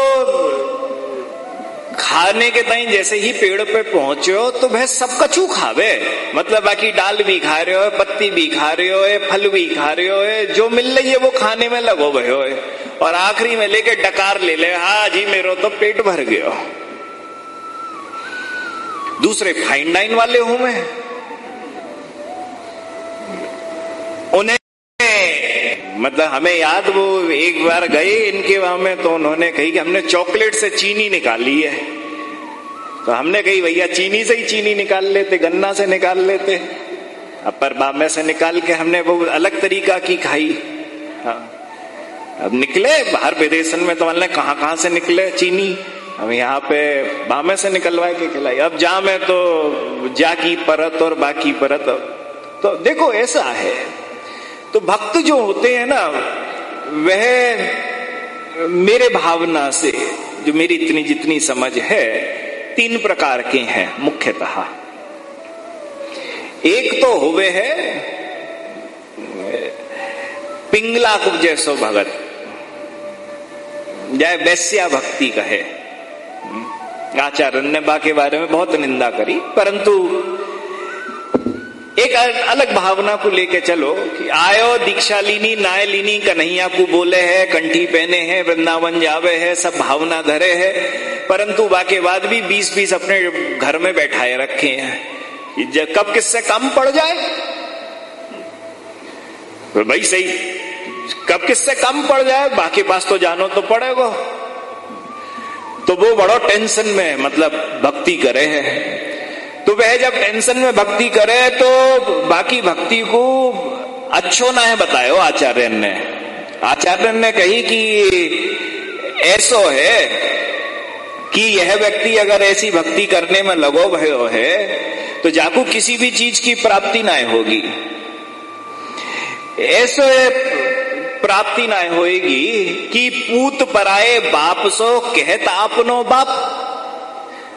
खाने के ताई जैसे ही पेड़ पे पहुंचो तो वह सब कछू खावे। मतलब बाकी डाल भी खा रहे हो, पत्ती भी खा रहे हो, फल भी खा रहे हो, जो मिल रही है वो खाने में लगो भयो है और आखिरी में लेके डकार ले ले हा जी मेरो तो पेट भर गयो। दूसरे फाइन डाइन वाले हूँ मैं। उन्हें मतलब हमें याद वो एक बार गए इनके वहाँ में तो उन्होंने कही कि हमने चॉकलेट से चीनी निकाली है। तो हमने कही, भैया, चीनी से ही चीनी निकाल लेते, गन्ना से निकाल लेते। अपर पर बामे से निकाल के हमने वो अलग तरीका की खाई। हाँ। अब निकले, बाहर विदेशन में तो हमने कहाँ कहाँ से निकले चीनी? हम यहाँ पे बामे से निकलवा के खिलाई। अब जा में तो जा की परत और बाकी परत। तो देखो, ऐसा है। तो भक्त जो होते हैं ना, वह मेरे भावना से, जो मेरी इतनी जितनी समझ है, तीन प्रकार के हैं, मुख्यतः। एक तो हुए है, पिंगला जैसो भगत, जय वैश्या भक्ति कहे। आचार्य ने के बारे में बहुत निंदा करी, परंतु एक अलग भावना को लेके चलो कि आयो दीक्षा लीनी नाय लीनी कन्हैया को बोले है, कंठी पहने हैं, वृंदावन जावे है, सब भावना धरे है। परंतु बाके बाद भी बीस बीस अपने घर में बैठाए रखे हैं। जब कब किससे कम पड़ जाए? तो भाई सही, कब किससे कम पड़ जाए? बाकी पास तो जानो तो पड़ेगा। तो वो बड़ो टेंशन में मतलब भक्ति करे है। वह जब टेंशन में भक्ति करे तो बाकी भक्ति को अच्छो ना है बतायो आचार्य ने। आचार्य ने कही कि ऐसो है कि यह व्यक्ति अगर ऐसी भक्ति करने में लगो भयो है तो जाकू किसी भी चीज़ की प्राप्ति ना होगी। ऐसे प्राप्ति ना होगी कि पूत पराए बाप सो कहता अपनो बाप।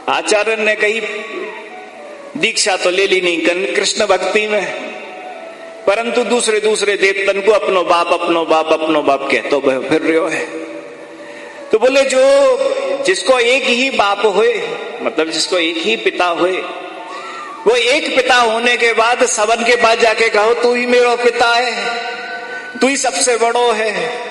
आचार्य ने कही दीक्षा तो ले ली नहीं कृष्ण भक्ति में। परंतु दूसरे दूसरे देवतन को अपनो बाप अपनो बाप अपनो बाप कहते फिर रहे है। तो बोले, जो जिसको एक ही बाप हुए मतलब जिसको एक ही पिता हुए, वो एक पिता होने के बाद सबन के पास जाके कहो, तू ही मेरा पिता है, तू ही सबसे बड़ो है।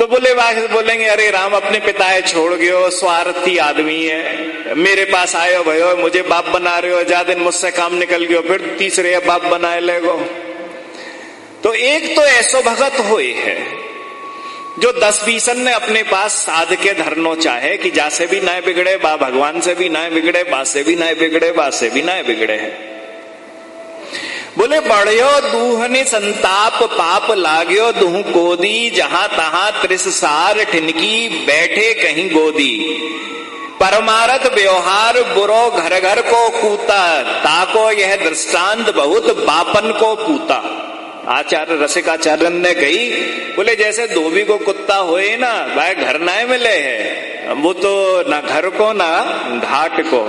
तो बोले बोलेंगे, अरे राम, अपने पिता है छोड़ गयो स्वार्थी आदमी है। मेरे पास आयो भयो मुझे बाप बना रहे हो, ज़्यादा दिन मुझसे काम निकल गयो फिर तीसरे बाप बनाए लेगो तो एक तो ऐसो भगत हुए है, जो दस बीसन ने अपने पास साध के धरनो चाहे कि जा से भी ना बिगड़े, बा भगवान से भी ना बिगड़े, बा से भी ना बिगड़े, बा से भी ना बिगड़े है। बोले, बढ़ियो दूहने संताप पाप लाग्यो दूह कोदी जहाँ तहां त्रिसार ठिनकी बैठे कहीं गोदी। परमारथ व्यवहार बुरो घर घर को कूता, ताको यह दृष्टांत बहुत बापन को पूता आचार्य रसिकाचार्य ने कही, बोले, जैसे धोबी को कुत्ता होए ना, भाई घर ना मिले है। वो तो ना घर को, ना घाट को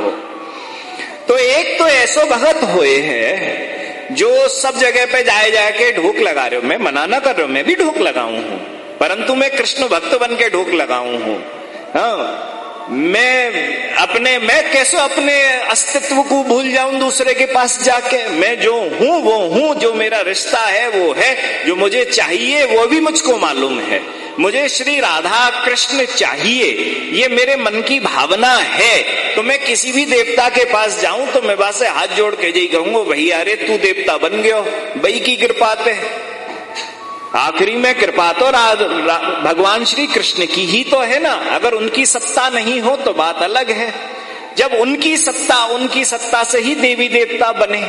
तो एक तो ऐसो भगत हुए है जो सब जगह पे जाए जाके ढोक लगा रहे हो, मैं मना ना कर रहा हूँ, मैं भी ढोक लगाऊ हूँ, परंतु मैं कृष्ण भक्त बन के ढोक लगाऊ हूँ। हाँ मैं अपने, मैं कैसे अपने अस्तित्व को भूल जाऊँ दूसरे के पास जाके? मैं जो हूँ, वो हूँ, जो मेरा रिश्ता है, वो है, जो मुझे चाहिए, वो भी मुझको मालूम है। मुझे श्री राधा कृष्ण चाहिए, ये मेरे मन की भावना है। तो मैं किसी भी देवता के पास जाऊँ तो मैं बस हाथ जोड़ के जी कहूँगा, भैया अरे तू देवता बन गयो, बई की कृपा पे। आखिरी में कृपा तो भगवान श्री कृष्ण की ही तो है ना। अगर उनकी सत्ता नहीं हो तो बात अलग है। जब उनकी सत्ता उनकी सत्ता से ही देवी देवता बने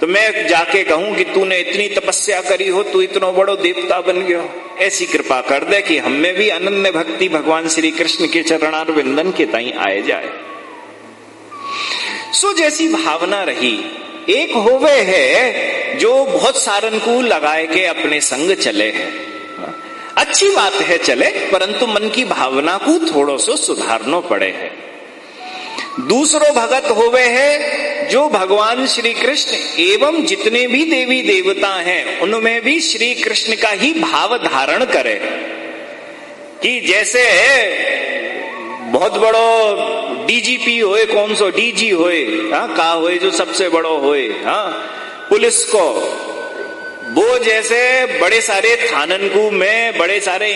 तो मैं जाके कहूँ कि तूने इतनी तपस्या करी हो, तू इतना बड़ो देवता बन गया। ऐसी कृपा कर दे कि हमें भी अनन्य भक्ति भगवान श्री कृष्ण के चरणार विंदन के ताई आए जाए। सो जैसी भावना रही एक होवे है जो बहुत सारन को लगाए के अपने संग चले। हैं अच्छी बात है चले, परंतु मन की भावना को थोड़ो सो सुधारना पड़े है। दूसरो भगत होवे है जो भगवान श्री कृष्ण एवं जितने भी देवी देवता हैं, उनमें भी श्री कृष्ण का ही भाव धारण करे। कि जैसे बहुत बड़ो डीजीपी होए, कौन सो डीजी होए हाँ का होए जो सबसे बड़ो होए हाँ पुलिस को। वो जैसे बड़े सारे थानन को में, बड़े सारे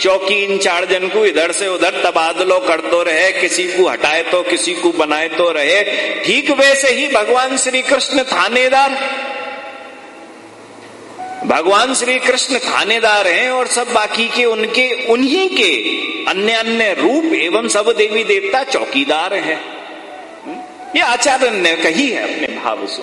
चौकी इंचार्जन को इधर से उधर तबादलो करते रहे, किसी को हटाए तो किसी को बनाए तो रहे, ठीक वैसे ही भगवान श्री कृष्ण थानेदार भगवान श्री कृष्ण थानेदार हैं और सब बाकी के उनके, उन्हीं के अन्य अन्य रूप एवं सब देवी देवता चौकीदार हैं। ये आचार्य ने कही है अपने भाव से।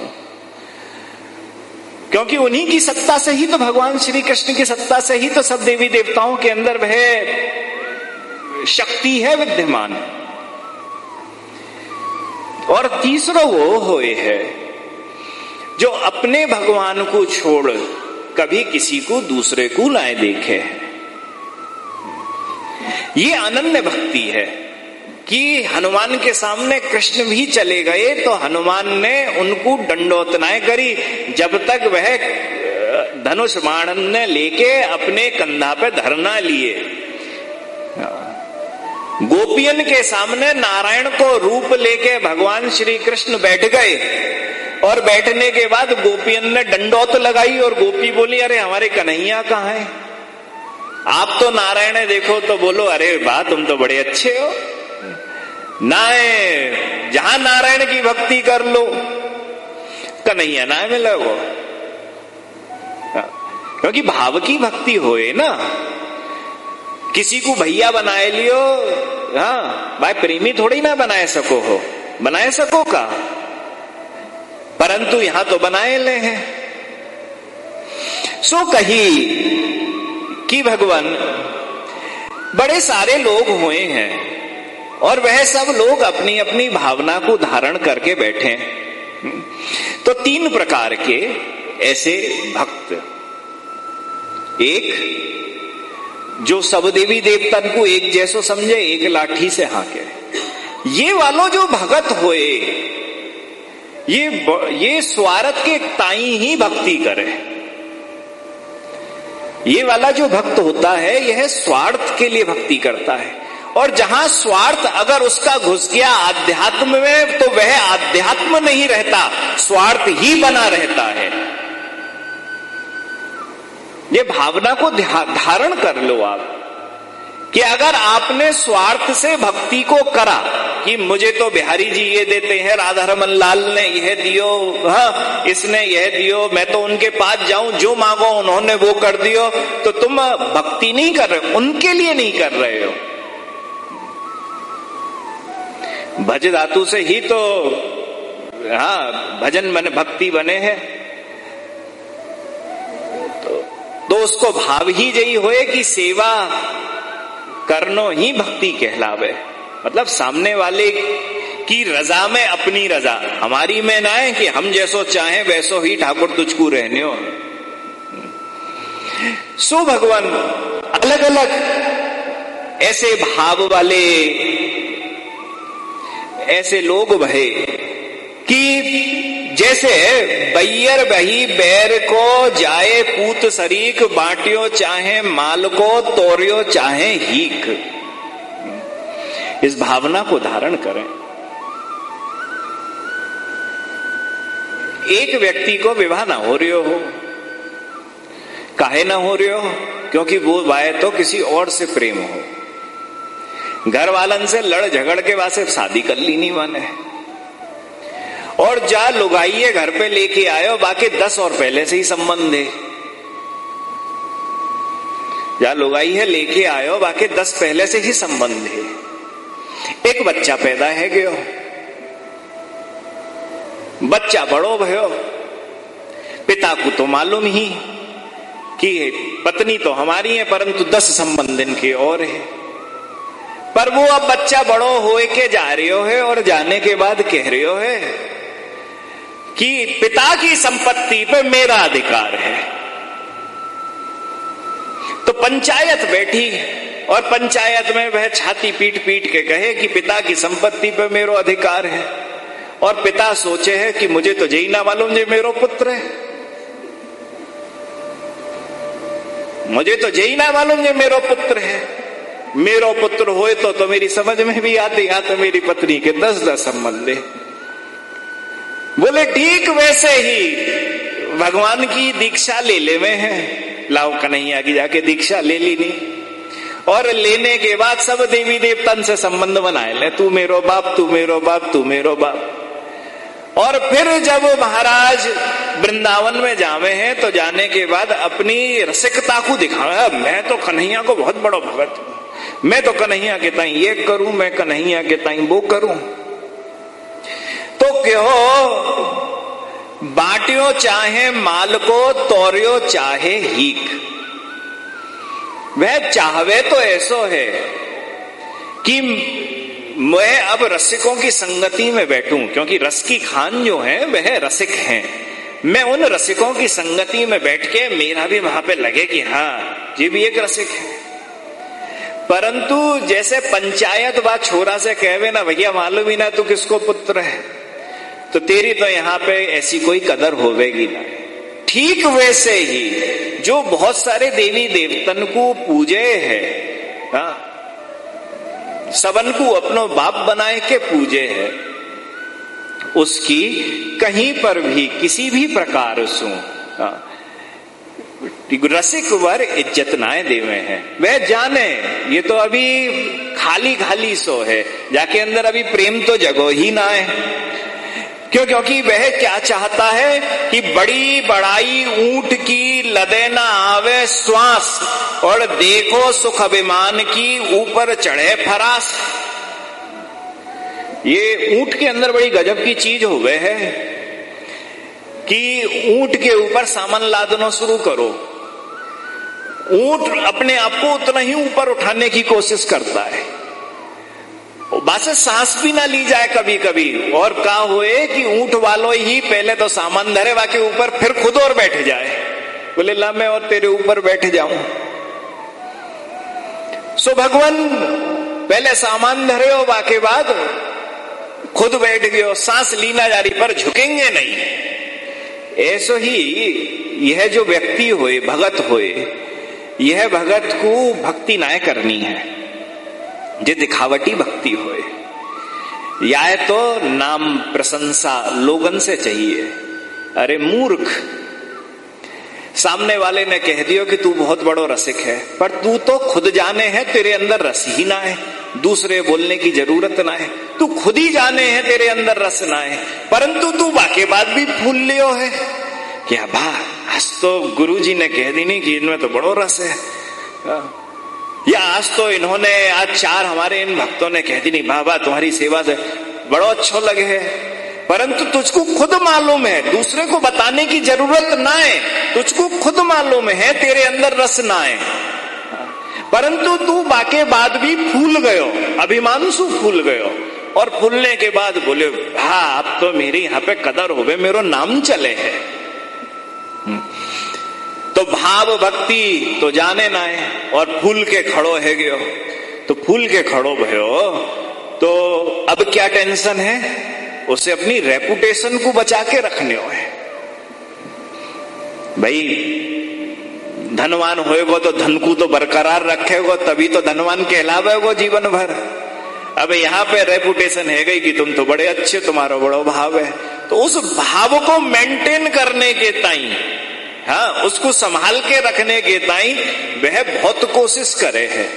क्योंकि उन्हीं की सत्ता से ही तो भगवान श्री कृष्ण की सत्ता से ही तो सब देवी देवताओं के अंदर वह शक्ति है, विद्यमान। और तीसरा वो होए है, जो अपने भगवान को छोड़ कभी किसी को दूसरे को लाए देखे। ये अनन्य भक्ति है कि हनुमान के सामने कृष्ण भी चले गए तो हनुमान ने उनको दंडोतनाएँ करी। जब तक वह धनुष बाण ने लेके अपने कंधा पे धरना लिए। गोपियन के सामने नारायण को रूप लेके भगवान श्री कृष्ण बैठ गए और बैठने के बाद गोपियन ने डंडौत लगाई और गोपी बोली, अरे, हमारे कन्हैया कहा है? आप तो नारायण देखो तो बोलो, अरे, वाह, तुम तो बड़े अच्छे हो। ना जहाँ नारायण की भक्ति कर लो। कन्हैया ना मिले वो। क्योंकि भाव की भक्ति होए ना। किसी को भैया बनाए लियो हाँ भाई प्रेमी थोड़ी ना बनाए सको हो। बनाए सको का? परंतु यहाँ तो बनाए ले हैं। सो कही कि भगवान, बड़े सारे लोग हुए हैं और वह सब लोग अपनी अपनी भावना को धारण करके बैठे तो तीन प्रकार के ऐसे भक्त। एक जो सब देवी देवतन को एक जैसो समझे, एक लाठी से हाके। ये वालों जो भगत हुए, ये ये स्वार्थ के ताई ही भक्ति करे। ये वाला जो भक्त होता है, यह स्वार्थ के लिए भक्ति करता है। और जहाँ स्वार्थ अगर उसका घुस गया आध्यात्म में तो वह आध्यात्म नहीं रहता, स्वार्थ ही बना रहता है। ये भावना को धारण कर लो आप। कि अगर आपने स्वार्थ से भक्ति को करा, कि मुझे तो बिहारी जी ये देते हैं राधा रमन लाल ने यह दियो हाँ इसने यह दियो, मैं तो उनके पास जाऊँ, जो मांगो उन्होंने वो कर दियो तो तुम भक्ति नहीं कर रहे, उनके लिए नहीं कर रहे हो। भज धातु से ही तो हाँ भजन बने, भक्ति बने हैं। उसको भाव ही जही होए कि सेवा करनो ही भक्ति कहलावे। मतलब सामने वाले की रजा में अपनी रजा। हमारी में ना है कि हम जैसो चाहें, वैसो ही ठाकुर तुझको रहने हो। सो भगवान अलग अलग ऐसे भाव वाले, ऐसे लोग भय कि जैसे बैयर बही बैर को जाए पूत शरीक बाटियो चाहे माल को, तोरियो चाहे हीक इस भावना को धारण करें। एक व्यक्ति को विवाह ना हो रही हो, काहे ना हो रही हो, क्योंकि वो वाय तो किसी और से प्रेम हो। घर वालन से लड़ झगड़ के वासे शादी कर ली नहीं माने। और जा लुगाइए घर पे लेके आयो, बाकी दस और पहले से ही संबंध है। जा लुगाई है लेके आयो, बाकी दस पहले से ही संबंध है। एक बच्चा पैदा है गयो। बच्चा बड़ो भयो। पिता को तो मालूम ही कि पत्नी तो हमारी है, परंतु दस संबंध इनके और है। पर वो अब बच्चा बड़ो हो के जा रहे हो है और जाने के बाद कह रहे हो है। कि पिता की संपत्ति पे मेरा अधिकार है। तो पंचायत बैठी और पंचायत में वह छाती पीट पीट के कहे कि पिता की संपत्ति पे मेरो अधिकार है। और पिता सोचे है कि मुझे तो यही ना मालूम जो मेरो पुत्र है। मुझे तो यही ना मालूम जो मेरो पुत्र है। मेरो पुत्र होए तो तो मेरी समझ में भी आते या तो मेरी पत्नी के दस दस संबंध बोले, ठीक वैसे ही, भगवान की दीक्षा ले ले में है। लाओ कन्हैया की जाके दीक्षा ले ली नहीं और लेने के बाद सब देवी देवतन से संबंध बनाए। ले, तू मेरो बाप, तू मेरो बाप, तू मेरो बाप। और फिर जब महाराज वृंदावन में जावे हैं तो जाने के बाद अपनी रसिकता को दिखाया मैं तो कन्हैया को बहुत बड़ो भगत मैं तो कन्हैया के ताई ये करूँ, मैं कन्हैया के ताई वो करूँ। तो क्यों? बाटियो चाहे माल को तोरियो चाहे, हीक। वह चाहवे तो ऐसो है कि मैं अब रसिकों की संगति में बैठूं, क्योंकि रस की खान जो है, वह रसिक हैं। मैं उन रसिकों की संगति में बैठ के मेरा भी वहाँ पे लगे कि हाँ ये भी एक रसिक है। परंतु जैसे पंचायत बा छोरा से कहवे ना भैया, मालूम ही ना तू किसको पुत्र है। तो तेरी तो यहाँ पे ऐसी कोई कदर होवेगी ना। ठीक वैसे ही जो बहुत सारे देवी देवतन को पूजे है हाँ सबन को अपनो बाप बनाए के पूजे है उसकी कहीं पर भी किसी भी प्रकार सु हाँ, रसिक वर इज़्ज़त नाए देवे हैं। वह जाने ये तो अभी खाली खाली सो है जाके अंदर अभी प्रेम तो जगो ही ना है। क्यों? क्योंकि वह क्या चाहता है कि बड़ी बड़ाई ऊँट की लदे न आवे श्वास और देखो सुख अभिमान की ऊपर चढ़े फरास। ये ऊँट के अंदर बड़ी गजब की चीज़ हो गए है कि ऊँट के ऊपर सामान लादना शुरू करो। ऊँट अपने आप को उतना ही ऊपर उठाने की कोशिश करता है। बस सांस भी ना ली जाए कभी कभी और का हुए कि ऊँट वालों ही पहले तो सामान धरे वाके ऊपर फिर खुद और बैठ जाए। बोले, ला, मैं और तेरे ऊपर बैठ जाऊँ। सो भगवान, पहले सामान धरे हो वाके बाद खुद बैठ गयो सांस लीना जारी पर झुकेंगे नहीं। ऐसो ही यह जो व्यक्ति होए, भगत होए, यह भगत को भक्ति नाय करनी है। जे दिखावटी भक्ति होए। या तो नाम प्रशंसा लोगन से चाहिए। अरे मूर्ख। सामने वाले ने कह दियो कि तू बहुत बड़ो रसिक है, पर तू तो खुद जाने है, तेरे अंदर रस ही ना है। दूसरे बोलने की ज़रूरत ना है। तू खुद ही जाने है, तेरे अंदर रस ना है। परंतु तू बाके बाद भी फूल लियो है। क्या बा आज तो गुरु जी ने कह दी नहीं कि इनमें तो बड़ो रस है। हाँ। या आज तो इन्होंने, आज चार हमारे इन भक्तों ने कह दी, नहीं, बाबा, तुम्हारी सेवा से बड़ो अच्छो लगे है। परंतु तुझको खुद मालूम है, दूसरे को बताने की ज़रूरत ना है। तुझको खुद मालूम है, तेरे अंदर रस ना है। परंतु तू बाके बाद भी फूल गयो, अभिमानसु फूल गयो। और फूलने के बाद बोले हा अब तो मेरी यहाँ पे कदर हो गए मेरो नाम चले है। तो भाव भक्ति तो जाने ना है और फूल के खड़ो है। गयो तो फूल के खड़ो भयो। तो अब क्या टेंशन है? उसे अपनी रेपुटेशन को बचा के रखने हो है। भाई, धनवान होएगो तो धन को तो बरकरार रखेगो, तभी तो धनवान कहलावेगो जीवन भर। अब यहाँ पे रेपुटेशन है गई कि तुम तो बड़े अच्छे, तुम्हारा बड़ो भाव है। तो उस भाव को मेंटेन करने के ताई हाँ उसको संभाल के रखने के ताई वह बहुत कोशिश करे है।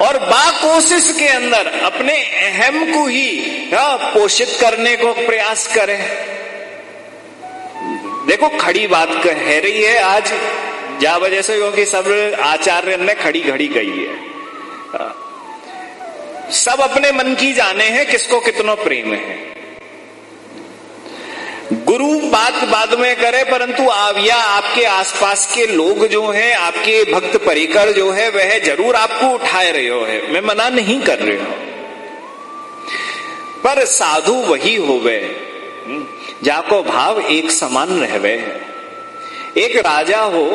और बा कोशिश के अंदर अपने अहम को ही हाँ, पोषित करने को प्रयास करे। देखो खड़ी बात कह रही है आज जा वजह से क्योंकि सब आचार्य ने खड़ी घड़ी गई है। हाँ। सब अपने मन की जाने हैं किसको कितना प्रेम है। गुरु बात बाद में करे परंतु आप या आपके आसपास के लोग जो हैं आपके भक्त परिकर जो है वह ज़रूर आपको उठाए रहे हो है। मैं मना नहीं कर रहे हूँ। पर साधु वही हो गए हम्म, जाको भाव एक समान रहवे है। एक राजा हो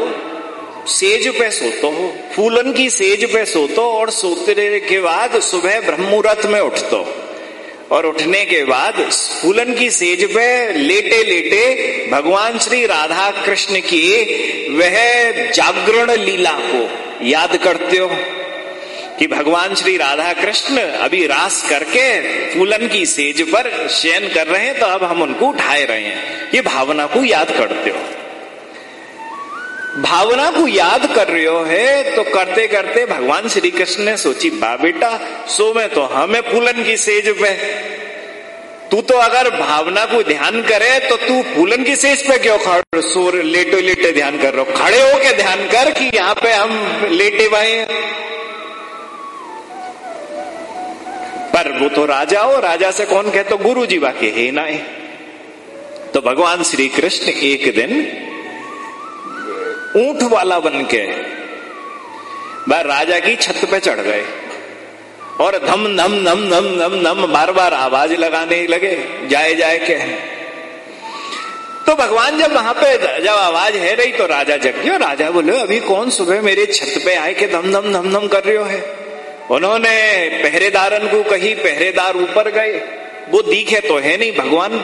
सेज पे सोतो हो फूलन की सेज पे सोतो और सोते के बाद सुबह ब्रह्म मुहूर्त में उठतो। और उठने के बाद फूलन की सेज पे लेटे लेटे भगवान श्री राधा कृष्ण की वह जागरण लीला को याद करते हो कि भगवान श्री राधा कृष्ण अभी रास करके फूलन की सेज पर शयन कर रहे हैं तो अब हम उनको उठाए रहे हैं। ये भावना को याद करते हो। भावना को याद कर रहे हो, है तो करते करते भगवान श्री कृष्ण ने सोची, बा बेटा, सो में तो हमें फूलन की सेज पे। तू तो अगर भावना को ध्यान करे तो तू फूलन की सेज पे क्यों खड़ सो लेटे लेटे ध्यान कर रहे हो। खड़े होके ध्यान कर कि यहाँ पे हम लेटे हुए पर वो तो राजा हो, राजा से कौन कहे तो गुरु जी वाके, है ना है। तो भगवान श्री कृष्ण एक दिन ऊँट वाला बन के वह राजा की छत पे चढ़ गए और धम धम धम धम धम धम बार बार आवाज़ लगाने लगे, जाए जाए के। तो भगवान जब वहाँ पे जब आवाज़ है रही तो राजा जग गया। राजा बोले, अभी कौन सुबह मेरे छत पे आए के धम धम धम धम कर रहे हो है? उन्होंने पहरेदारन को कही, पहरेदार ऊपर गए। वो दिखे तो है नहीं, भगवान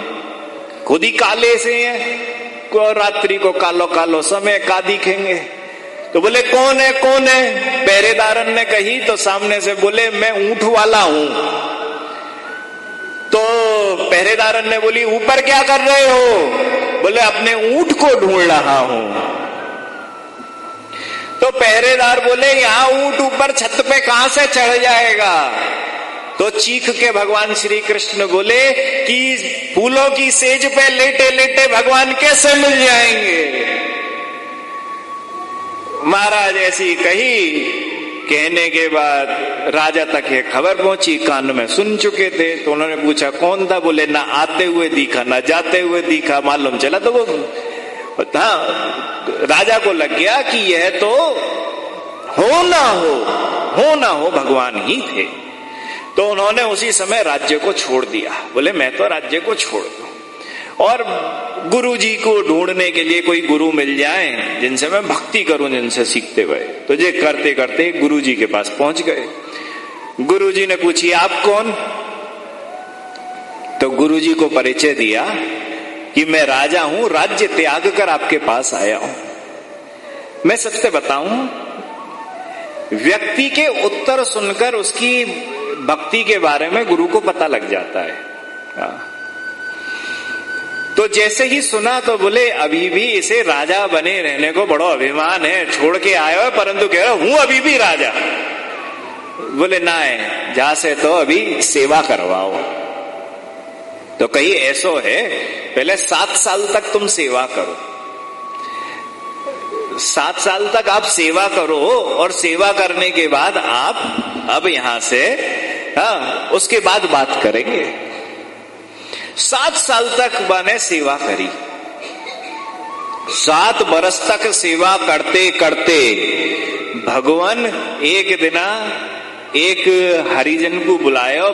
खुद ही काले से हैं। को रात्रि को कालो कालो समय का दिखेंगे। तो बोले, कौन है कौन है? पहरेदारन ने कही तो सामने से बोले, मैं ऊँट वाला हूँ। तो पहरेदारन ने बोली, ऊपर क्या कर रहे हो? बोले, अपने ऊँट को ढूंढ रहा हूँ। तो पहरेदार बोले, यहाँ ऊँट ऊपर छत पे कहाँ से चढ़ जाएगा? तो चीख के भगवान श्री कृष्ण बोले कि फूलों की सेज पे लेटे लेटे भगवान कैसे मिल जाएँगे? महाराज ऐसी कही, कहने के बाद राजा तक ये खबर पहुँची, कान में सुन चुके थे तो उन्होंने पूछा, कौन था? बोले, ना आते हुए दिखा, ना जाते हुए दिखा, मालूम चला तो वो हाँ राजा को लग गया कि यह तो हो ना हो हो ना हो, भगवान ही थे। तो उन्होंने उसी समय राज्य को छोड़ दिया। बोले, मैं तो राज्य को छोड़ दू। और गुरु जी को ढूँढने के लिए कोई गुरु मिल जाए, जिनसे मैं भक्ति करूँ, जिनसे सीखते हुए तो ये करते करते गुरु जी के पास पहुँच गए। गुरु जी ने पूछी, आप कौन? तो गुरु जी को परिचय दिया कि मैं राजा हूँ, राज्य त्याग कर आपके पास आया हूँ। मैं सत्य बताऊँ, व्यक्ति के उत्तर सुनकर उसकी भक्ति के बारे में गुरु को पता लग जाता है। हाँ। तो जैसे ही सुना तो बोले, अभी भी इसे राजा बने रहने को बड़ो अभिमान है, छोड़ के आयो है? परंतु कह रहा, हूँ अभी भी राजा। बोले ना है जा से तो अभी सेवा करवाओ। तो कहीं, ऐसो है, पहले सात साल तक तुम सेवा करो। सात साल तक आप सेवा करो और सेवा करने के बाद आप अब यहाँ से हाँ उसके बाद बात करेंगे। सात साल तक मैंने सेवा करी। सात बरस तक सेवा करते करते भगवान एक दिना एक हरिजन को बुलाया।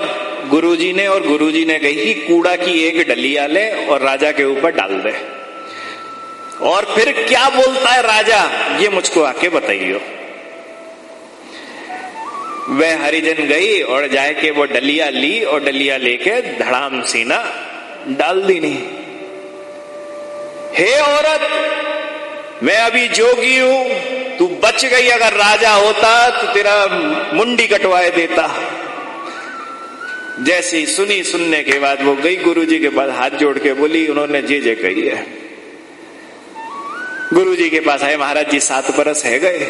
गुरुजी ने और गुरुजी ने कही कि कूड़ा की एक डलिया ले और राजा के ऊपर डाल दे। और फिर क्या बोलता है राजा? ये मुझको आके बताइयो। वह हरिजन गई और जाके वो डलिया ली और डलिया लेके धड़ाम सीना डाल दी नहीं हे औरत, मैं अभी जोगी हूँ, तू बच गई अगर राजा होता तो तेरा मुंडी कटवाए देता। जैसी सुनी सुनने के बाद वो गई गुरुजी के पास हाथ जोड़ के बोली, उन्होंने जे जे कही है। गुरुजी के पास आए, महाराज जी, सात बरस है गए।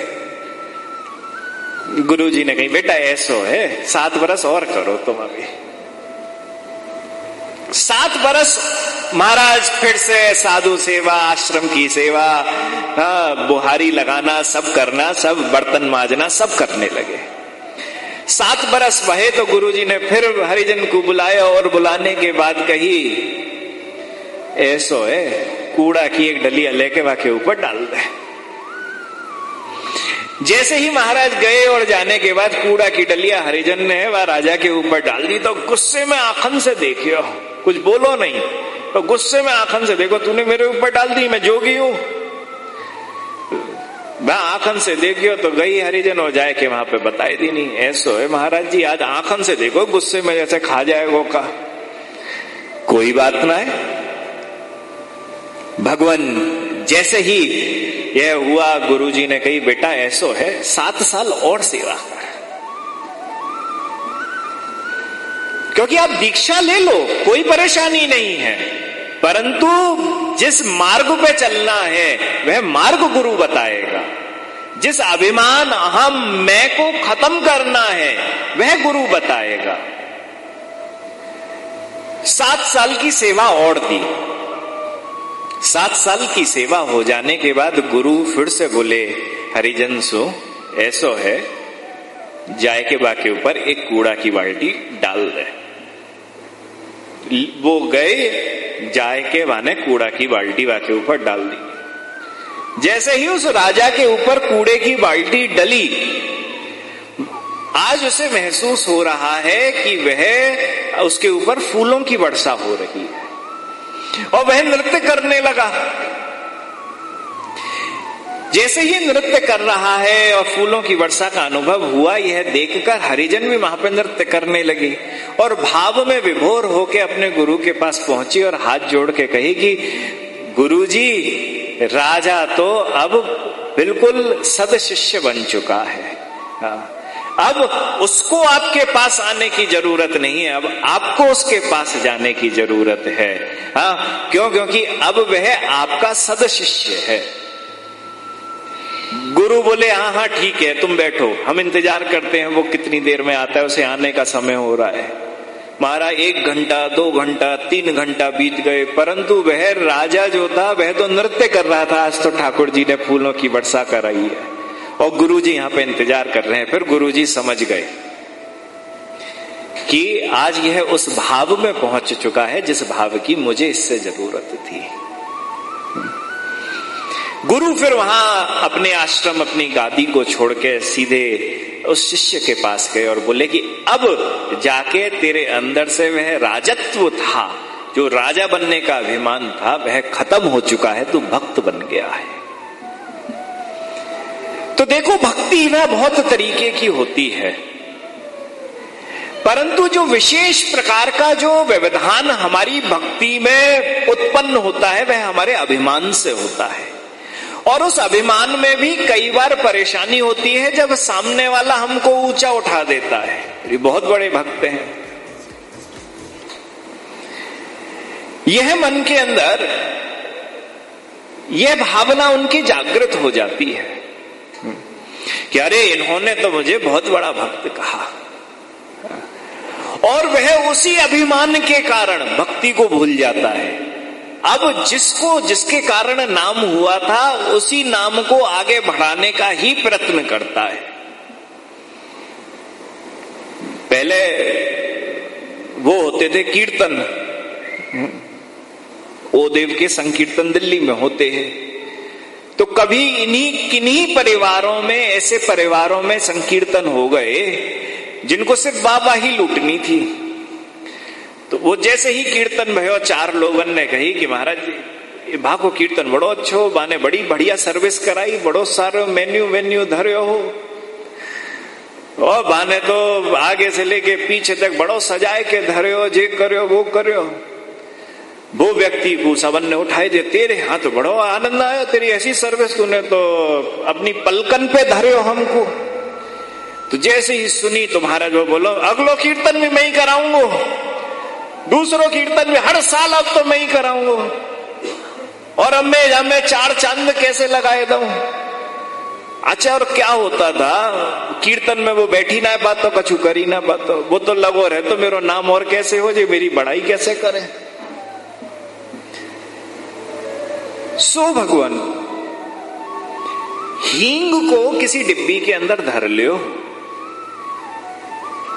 गुरुजी ने कही बेटा ऐसो है सात बरस और करो तुम अभी। सात बरस महाराज फिर से साधु सेवा आश्रम की सेवा हाँ, बुहारी लगाना सब करना सब बर्तन माजना सब करने लगे। सात बरस बहे तो गुरुजी ने फिर हरिजन को बुलाया और बुलाने के बाद कही ऐसो है कूड़ा की एक डलिया लेके वहाँ के ऊपर डाल दे। जैसे ही महाराज गए और जाने के बाद कूड़ा की डलिया हरिजन ने वह राजा के ऊपर डाल दी तो गुस्से में आखन से देखियो। कुछ बोलो नहीं। तो गुस्से में आखन से देखो, तूने मेरे ऊपर डाल दी, मैं जोगी हूँ। मैं आखन से देखियो तो गई हरिजन हो जाए के वहाँ पे बताई दी, नहीं, ऐसो है महाराज जी, आज आखन से देखो, गुस्से में जैसे खा जाएगो का। कोई बात ना है। भगवान जैसे ही यह हुआ, गुरुजी ने कही, बेटा, ऐसो है, सात साल और सेवा क्योंकि आप दीक्षा ले लो, कोई परेशानी नहीं है। परंतु जिस मार्ग पे चलना है, वह मार्ग गुरु बताएगा। जिस अभिमान, अहम, मैं को खत्म करना है, वह गुरु बताएगा। सात साल की सेवा और दी। सात साल की सेवा हो जाने के बाद गुरु फिर से बोले, हरिजन, सो, ऐसो है, जाय के बा के ऊपर एक कूड़ा की बाल्टी डाल दे। वो गए, जाय के बाने कूड़ा की बाल्टी बा के ऊपर डाल दी। जैसे ही उस राजा के ऊपर कूड़े की बाल्टी डली, आज उसे महसूस हो रहा है कि वह उसके ऊपर फूलों की वर्षा हो रही है। और वह नृत्य करने लगा जैसे ही नृत्य कर रहा है और फूलों की वर्षा का अनुभव हुआ, यह देखकर हरिजन भी वहाँ पर नृत्य करने लगी और भाव में विभोर होकर अपने गुरु के पास पहुँची और हाथ जोड़ के कही कि गुरु जी राजा तो अब बिल्कुल सदशिष्य बन चुका है हाँ। अब उसको आपके पास आने की ज़रूरत नहीं है, अब आपको उसके पास जाने की ज़रूरत है। हा? क्यों? क्योंकि अब वह आपका सद शिष्य है। गुरु बोले हाँ हाँ ठीक है, तुम बैठो। हम इंतज़ार करते हैं, वो कितनी देर में आता है, उसे आने का समय हो रहा है। मारा, एक घंटा, दो घंटा, तीन घंटा बीत गए, परंतु वह राजा जो था, वह तो नृत्य कर रहा था। आज तो ठाकुर जी ने फूलों की वर्षा कराई है। और गुरुजी यहाँ पे इंतज़ार कर रहे हैं। फिर गुरुजी समझ गए कि आज यह उस भाव में पहुँच चुका है जिस भाव की मुझे इससे ज़रूरत थी। गुरु फिर वहाँ अपने आश्रम, अपनी गादी को छोड़ के सीधे उस शिष्य के पास गए और बोले कि अब जाके तेरे अंदर से वह राजत्व था, जो राजा बनने का अभिमान था, वह खत्म हो चुका है, तू भक्त बन गया है। तो देखो, भक्ति ना बहुत तरीके की होती है। परंतु जो विशेष प्रकार का जो व्यवधान हमारी भक्ति में उत्पन्न होता है, वह हमारे अभिमान से होता है। और उस अभिमान में भी कई बार परेशानी होती है, जब सामने वाला हमको ऊँचा उठा देता है। ये बहुत बड़े भक्त हैं। यह मन के अंदर, यह भावना उनकी जागृत हो जाती है। कि अरे इन्होंने तो मुझे बहुत बड़ा भक्त कहा। और वह उसी अभिमान के कारण भक्ति को भूल जाता है। अब जिसको जिसके कारण नाम हुआ था, उसी नाम को आगे बढ़ाने का ही प्रयत्न करता है। पहले वो होते थे कीर्तन। ओ देव के संकीर्तन दिल्ली में होते हैं। तो कभी इन्हीं, किन्हीं परिवारों में, ऐसे परिवारों में संकीर्तन हो गए, जिनको सिर्फ़ बाबा ही लूटनी थी। तो वो जैसे ही कीर्तन भयो, चार लोगन ने कही कि महाराज जी भाको कीर्तन, बड़ो अच्छो, बाने बड़ी बढ़िया सर्विस कराई, बड़ो सारो मेन्यू वेन्यू धरियो हो। और बाने तो आगे से लेके पीछे तक बड़ो सजाए के धरियो, जे करो वो करो वो व्यक्ति को सबन ने उठाए दे, तेरे हाथ तो बड़ो आनंद आया, तेरी ऐसी सर्विस तूने तो अपनी पलकन पे धरियो हमको। तो जैसे ही सुनी तुम्हारा जो बोलो, अगलो कीर्तन भी मैं ही कराऊँगा। दूसरो कीर्तन भी हर साल अब तो मैं ही कराऊँगा। और अब मैं अब मैं चार चाँद कैसे लगाए दू अच्छा और क्या होता था? कीर्तन में वो बैठी ना बात तो कछु करी ना बात। तो वो तो लगो रहे तो मेरा नाम और कैसे हो जाए, मेरी बड़ाई कैसे करे? सो भगवान, हींग को किसी डिब्बी के अंदर धर लियो।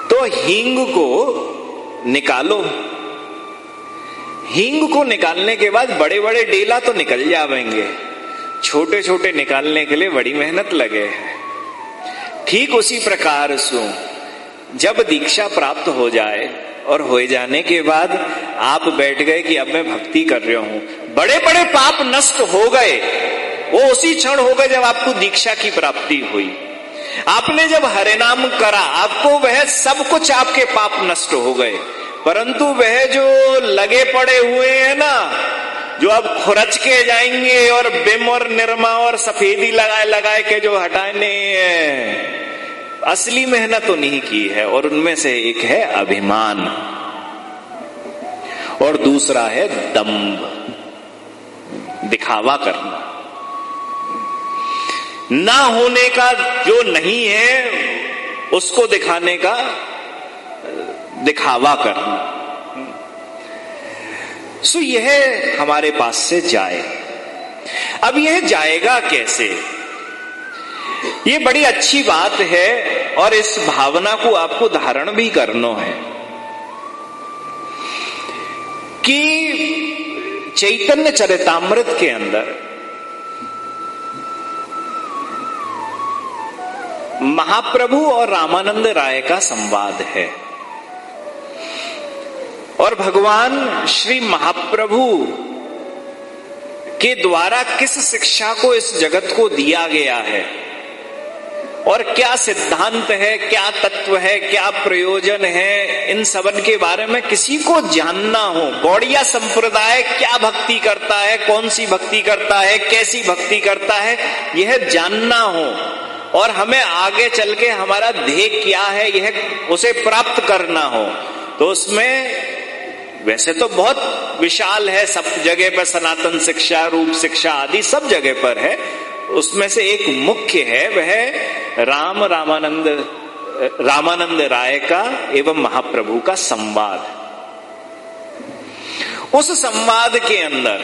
तो हींग को निकालो। हींग को निकालने के बाद बड़े बड़े डेला तो निकल जावेंगे। छोटे छोटे निकालने के लिए बड़ी मेहनत लगे ठीक उसी प्रकार सु, जब दीक्षा प्राप्त हो जाए और हो जाने के बाद आप बैठ गए कि अब मैं भक्ति कर रहा हूँ। बड़े बड़े पाप नष्ट हो गए, वो उसी क्षण हो गए जब आपको दीक्षा की प्राप्ति हुई। आपने जब हरे नाम करा, आपको वह सब कुछ आपके पाप नष्ट हो गए। परंतु वह जो लगे पड़े हुए हैं ना, जो अब खुरच के जाएँगे और बिम और निरमा और सफेदी लगाए लगाए के जो हटाने असली मेहनत तो नहीं की है और उनमें से एक है अभिमान और दूसरा है दम्भ। दिखावा करना। ना होने का जो नहीं है, उसको दिखाने का, दिखावा करना। सो यह हमारे पास से जाए। अब यह जाएगा कैसे? ये बड़ी अच्छी बात है और इस भावना को आपको धारण भी करना है कि चैतन्य चरितामृत के अंदर महाप्रभु और रामानंद राय का संवाद है। और भगवान श्री महाप्रभु के द्वारा किस शिक्षा को इस जगत को दिया गया है? और क्या सिद्धांत है, क्या तत्व है, क्या प्रयोजन है, इन सबन के बारे में किसी को जानना हो। गौड़िया संप्रदाय क्या भक्ति करता है, कौन सी भक्ति करता है, कैसी भक्ति करता है, यह जानना हो। और हमें आगे चल के हमारा ध्येय क्या है, यह उसे प्राप्त करना हो। तो उसमें वैसे तो बहुत विशाल है, सब जगह पर सनातन शिक्षा, रूप शिक्षा आदि सब जगह पर है उसमें से एक मुख्य है, वह राम रामानंद रामानंद राय का एवं महाप्रभु का संवाद उस संवाद के अंदर,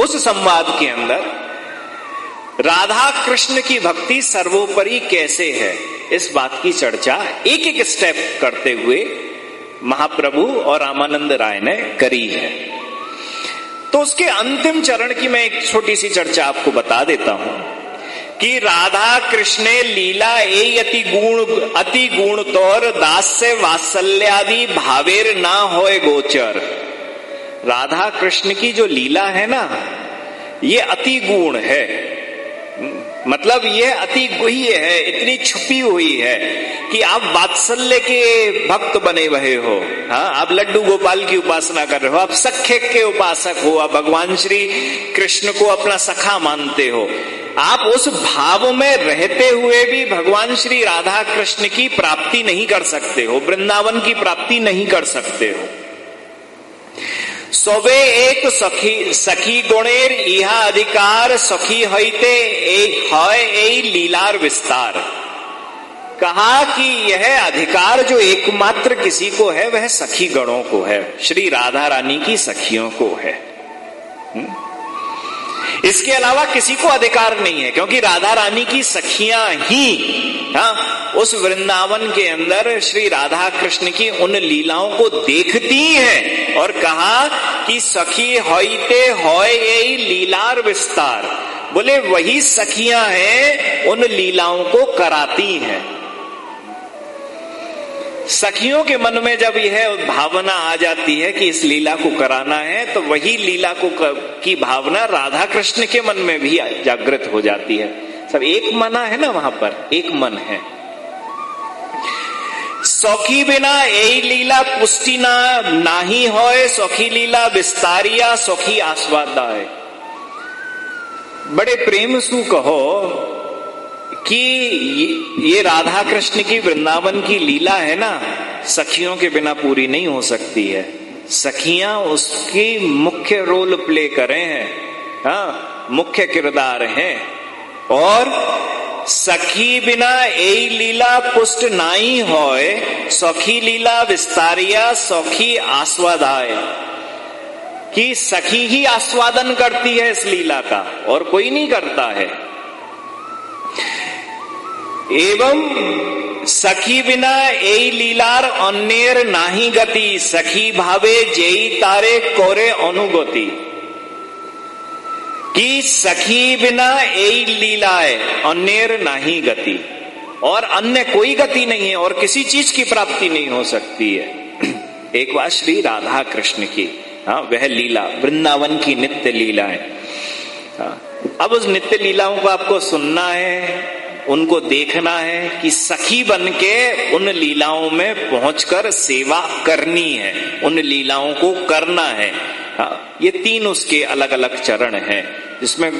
उस संवाद के अंदर राधा कृष्ण की भक्ति सर्वोपरि कैसे है, इस बात की चर्चा एक एक स्टेप करते हुए महाप्रभु और रामानंद राय ने करी है। तो उसके अंतिम चरण की मैं एक छोटी सी चर्चा आपको बता देता हूँ कि राधा कृष्ण लीला ए अति गुण अति गुण तौर दास से वात्सल्यादि भावेर ना हो गोचर। राधा कृष्ण की जो लीला है ना, ये अति गुण है। मतलब यह अति गुह्य है, इतनी छुपी हुई है कि आप वात्सल्य के भक्त बने हुए हो। हाँ आप लड्डू गोपाल की उपासना कर रहे हो, आप सखे के उपासक हो, आप भगवान श्री कृष्ण को अपना सखा मानते हो। आप उस भाव में रहते हुए भी भगवान श्री राधा कृष्ण की प्राप्ति नहीं कर सकते हो, वृंदावन की प्राप्ति नहीं कर सकते हो। सवे एक सखी सखी गुणेर, इहा अधिकार सखी हईते है लीलार विस्तार कहा कि यह अधिकार जो एकमात्र किसी को है, वह सखी गणों को है, श्री राधा रानी की सखियों को है हुँ? इसके अलावा किसी को अधिकार नहीं है, क्योंकि राधा रानी की सखियाँ ही हाँ उस वृंदावन के अंदर श्री राधा कृष्ण की उन लीलाओं को देखती हैं और कहा कि सखी होते यही लीलार विस्तार। बोले, वही सखियाँ हैं, उन लीलाओं को कराती हैं। सखियों के मन में जब यह भावना आ जाती है कि इस लीला को कराना है तो वही लीला को कर, की भावना राधा कृष्ण के मन में भी जागृत हो जाती है। सब एक मना है ना वहाँ पर? एक मन है। सौखी बिना यही लीला पुष्टि ना नाही होए सौखी लीला विस्तारिया सौखी आस्वादा है बड़े प्रेम सु कहो कि ये राधा कृष्ण की वृंदावन की लीला है ना, सखियों के बिना पूरी नहीं हो सकती है। सखियाँ उसकी मुख्य रोल प्ले करे हैं। हाँ मुख्य किरदार हैं। और सखी बिना ए लीला पुष्ट नाई होए, सखी लीला विस्तारिया, सखी आस्वादाय कि सखी ही आस्वादन करती है इस लीला का, और कोई नहीं करता है। एवं सखी बिना ए लीलार अन्यर नाही गति सखी भावे जेई तारे कोरे अनुगति। कि सखी बिना ए लीलाए अन्यर नाही गति। और अन्य कोई गति नहीं है और किसी चीज़ की प्राप्ति नहीं हो सकती है। एक बात श्री राधा कृष्ण की हाँ वह लीला वृंदावन की नित्य लीला है हाँ, अब उस नित्य लीलाओं को आपको सुनना है उनको देखना है कि सखी बन के उन लीलाओं में पहुंचकर सेवा करनी है उन लीलाओं को करना है। हाँ, ये तीन उसके अलग अलग चरण हैं जिसमें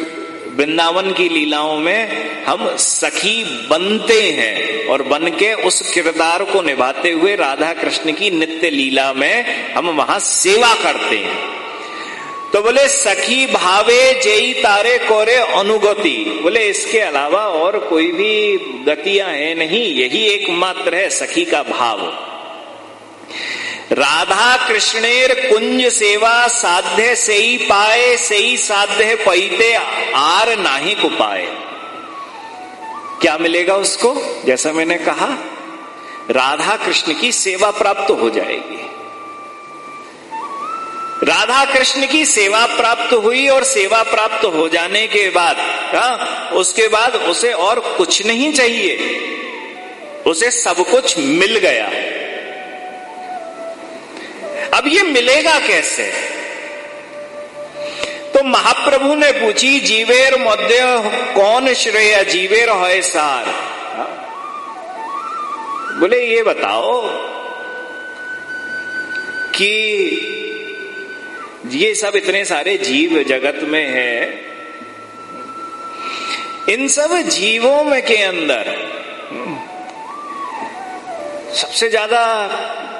वृंदावन की लीलाओं में हम सखी बनते हैं और बन के उस किरदार को निभाते हुए राधा कृष्ण की नित्य लीला में हम वहाँ सेवा करते हैं। तो बोले, सखी भावे जेई तारे कोरे अनुगति। बोले, इसके अलावा और कोई भी गतियाँ है नहीं, यही एकमात्र है सखी का भाव। राधा कृष्णेर कुंज सेवा साध्य से ही पाए से ही साध्य पैते आर नाही को क्या मिलेगा उसको? जैसा मैंने कहा, राधा कृष्ण की सेवा प्राप्त हो जाएगी। राधा कृष्ण की सेवा प्राप्त हुई और सेवा प्राप्त हो जाने के बाद, हा? उसके बाद उसे और कुछ नहीं चाहिए। उसे सब कुछ मिल गया। अब ये मिलेगा कैसे? तो महाप्रभु ने पूछी, जीवेर मध्य कौन श्रेय? जीवेर है सार। बोले, ये बताओ कि ये सब इतने सारे जीव जगत में है। इन सब जीवों में के अंदर, सबसे ज़्यादा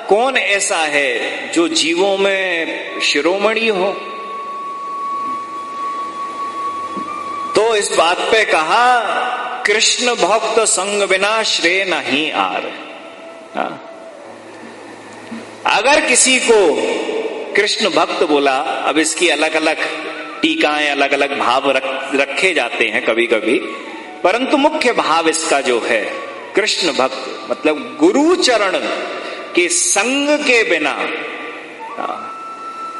कौन ऐसा है जो जीवों में शिरोमणि हो? तो इस बात पे कहा, कृष्ण भक्त संग बिना श्रेय नहीं आर। हाँ। अगर किसी को कृष्ण भक्त बोला अब इसकी अलग अलग टीकाएँ अलग अलग भाव रख, रखे जाते हैं कभी कभी परंतु मुख्य भाव इसका जो है कृष्ण भक्त मतलब गुरु चरण के संग के बिना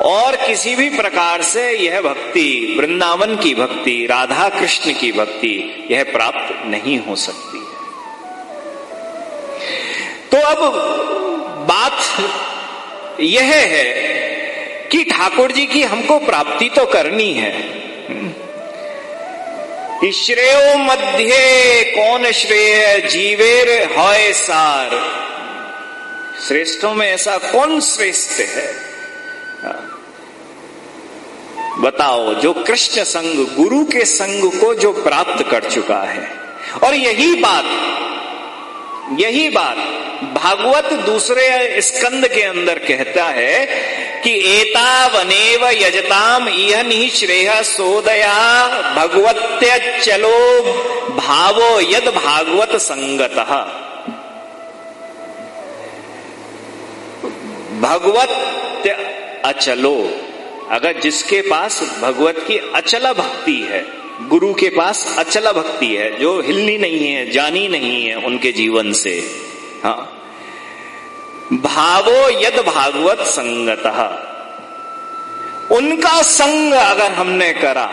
और किसी भी प्रकार से यह भक्ति वृंदावन की भक्ति राधा कृष्ण की भक्ति यह प्राप्त नहीं हो सकती। तो अब बात यह है कि ठाकुर जी की हमको प्राप्ति तो करनी है। श्रेय मध्य कौन श्रेय जीवेर है सार। श्रेष्ठों में ऐसा कौन श्रेष्ठ हाँ। बताओ, जो कृष्ण संग, गुरु के संग को जो प्राप्त कर चुका है। और यही बात यही बात भागवत दूसरे स्कंद के अंदर कहता है कि एता वनेव यजताम इहन ही श्रेय सोदया। भगवत्य चलो भावो यद भागवत संगत। भगवत अचलो। अगर जिसके पास भगवत की अचला भक्ति है, गुरु के पास अचला भक्ति है, जो हिलनी नहीं है, जानी नहीं है उनके जीवन से हाँ भावो यद भागवत संगत। उनका संग अगर हमने करा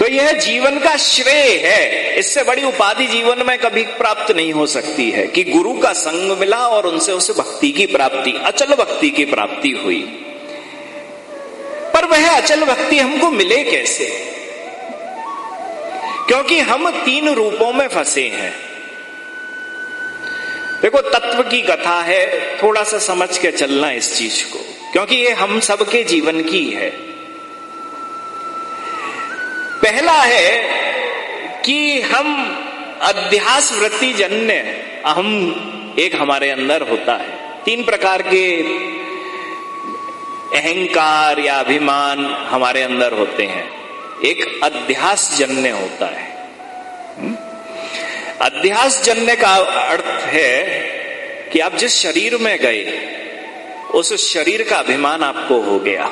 तो यह जीवन का श्रेय है। इससे बड़ी उपाधि जीवन में कभी प्राप्त नहीं हो सकती है कि गुरु का संग मिला और उनसे उसे भक्ति की प्राप्ति, अचल भक्ति की प्राप्ति हुई। पर वह अचल भक्ति हमको मिले कैसे? क्योंकि हम तीन रूपों में फंसे हैं। देखो, तत्व की कथा है, थोड़ा सा समझ के चलना इस चीज़ को, क्योंकि ये हम सबके जीवन की है। पहला है कि हम अध्यास वृत्ति जन्य अहम एक हमारे अंदर होता है। तीन प्रकार के अहंकार या अभिमान हमारे अंदर होते हैं। एक अध्यास जन्य होता है। हम्म? अध्यास जन्य का अर्थ है कि आप जिस शरीर में गए, उस शरीर का अभिमान आपको हो गया।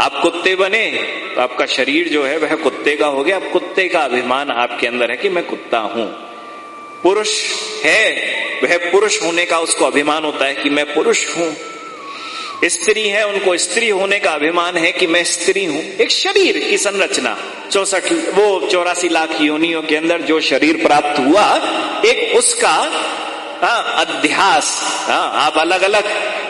आप कुत्ते बने तो आपका शरीर जो है वह कुत्ते का हो गया। अब कुत्ते का अभिमान आपके अंदर है कि मैं कुत्ता हूँ। पुरुष है, वह पुरुष होने का उसको अभिमान होता है कि मैं पुरुष हूँ। स्त्री है, उनको स्त्री होने का अभिमान है कि मैं स्त्री हूँ। एक शरीर की संरचना। चौसठ, वो चौरासी लाख योनियों के अंदर जो शरीर प्राप्त हुआ, एक उसका हाँ अध्यास हाँ आप अलग अलग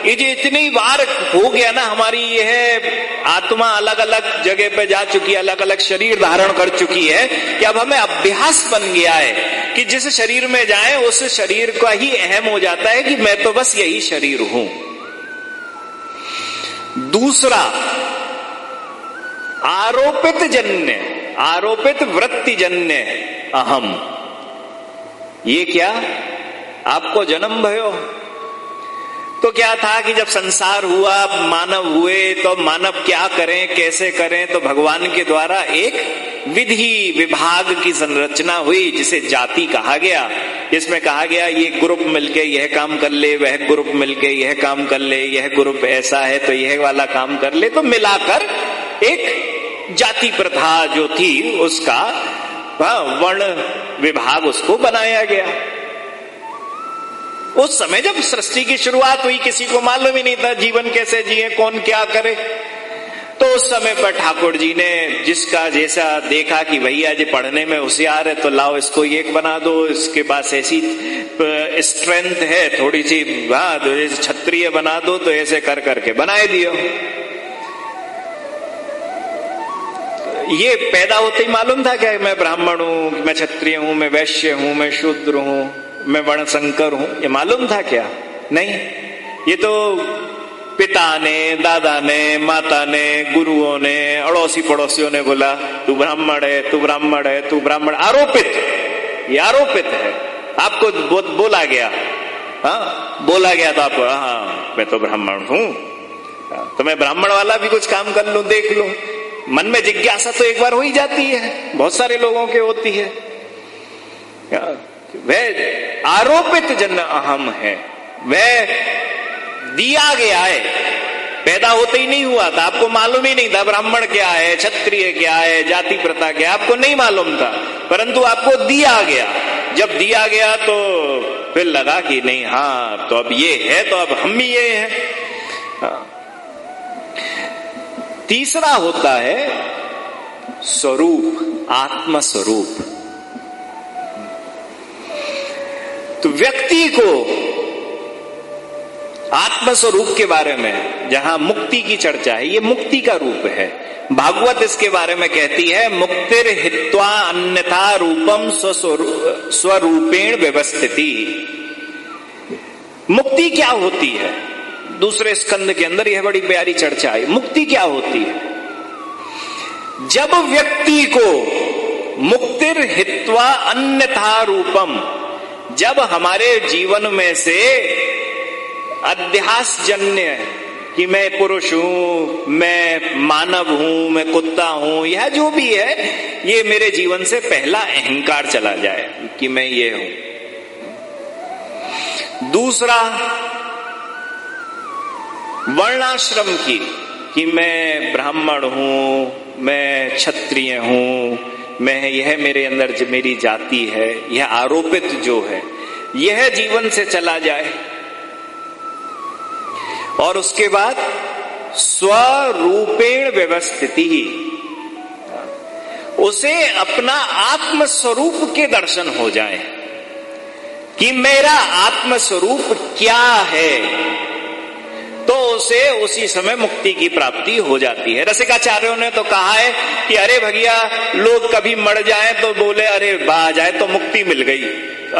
ये जो इतनी बार हो गया ना, हमारी यह आत्मा अलग अलग जगह पे जा चुकी है अलग अलग शरीर धारण कर चुकी है, कि अब हमें अभ्यास बन गया है, कि जिस शरीर में जाए, उस शरीर का ही अहम हो जाता है कि मैं तो बस यही शरीर हूँ। दूसरा आरोपित जन्य आरोपित वृत्ति जन्य अहम। ये क्या? आपको जन्म भयो? तो क्या था कि जब संसार हुआ मानव हुए तो मानव क्या करें, कैसे करें? तो भगवान के द्वारा एक विधि विभाग की संरचना हुई, जिसे जाति कहा गया। जिसमें कहा गया, ये ग्रुप मिलके यह काम कर ले, वह ग्रुप मिलके यह काम कर ले, यह ग्रुप ऐसा है तो यह वाला काम कर ले। तो मिलाकर एक जाति प्रथा जो थी, उसका वर्ण विभाग उसको बनाया गया। उस समय जब सृष्टि की शुरुआत हुई, किसी को मालूम ही नहीं था जीवन कैसे जिए, कौन क्या करे। तो उस समय पर ठाकुर जी ने जिसका जैसा देखा कि भैया जी पढ़ने में होशियार है तो लाओ इसको एक बना दो, इसके पास ऐसी स्ट्रेंथ है थोड़ी सी हाँ तो क्षत्रिय बना दो तो ऐसे कर करके बनाए दियो। ये पैदा होते ही मालूम था क्या, मैं ब्राह्मण हूँ, मैं क्षत्रिय हूँ, मैं वैश्य हूँ, मैं शूद्र हूँ। मैं वर्ण शंकर हूँ ये मालूम था क्या? नहीं। ये तो पिता ने दादा ने माता ने गुरुओं ने अड़ोसी पड़ोसियों ने बोला तू ब्राह्मण है तू ब्राह्मण है तू ब्राह्मण। आरोपित। ये आरोपित है। आपको बो, बोला गया। हाँ बोला गया तो आपको हाँ मैं तो ब्राह्मण हूँ। तो मैं ब्राह्मण वाला भी कुछ काम कर लू देख लू। मन में जिज्ञासा तो एक बार हो ही जाती है। बहुत सारे लोगों के होती है। वह आरोपित जन अहम है। वह दिया गया है। पैदा होते ही नहीं हुआ था। आपको मालूम ही नहीं था, ब्राह्मण क्या है, क्षत्रिय क्या है, जाति प्रथा क्या आपको नहीं मालूम था। परंतु आपको दिया गया। जब दिया गया तो फिर लगा कि नहीं हाँ तो अब ये है तो अब हम भी ये हैं। हाँ। तीसरा होता है स्वरूप आत्म तो व्यक्ति को आत्मस्वरूप के बारे में, जहाँ मुक्ति की चर्चा है, ये मुक्ति का रूप है। भागवत इसके बारे में कहती है, मुक्तिर हित्वा अन्यथा रूपम स्वरूपेण व्यवस्थिति। मुक्ति क्या होती है? दूसरे स्कंद के अंदर यह बड़ी प्यारी चर्चा है। मुक्ति क्या होती है? जब व्यक्ति को मुक्तिर हित्वा अन्यथा रूपम जब हमारे जीवन में से अध्यास जन्य कि मैं पुरुष हूँ, मैं मानव हूँ, मैं कुत्ता हूँ, यह जो भी है, ये मेरे जीवन से पहला अहंकार चला जाए कि मैं ये हूँ। दूसरा, वर्णाश्रम की कि मैं ब्राह्मण हूँ, मैं क्षत्रिय हूँ मैं, यह मेरे अंदर मेरी जाति है, यह आरोपित जो है, यह जीवन से चला जाए। और उसके बाद स्वरूपेण व्यवस्थिति ही, उसे अपना आत्म स्वरूप के दर्शन हो जाए कि मेरा आत्म स्वरूप क्या है। तो उसे उसी समय मुक्ति की प्राप्ति हो जाती है। रसिकाचार्यों ने तो कहा है कि, अरे भैया, लोग कभी मर जाए तो बोले, अरे बा, जाए तो मुक्ति मिल गई।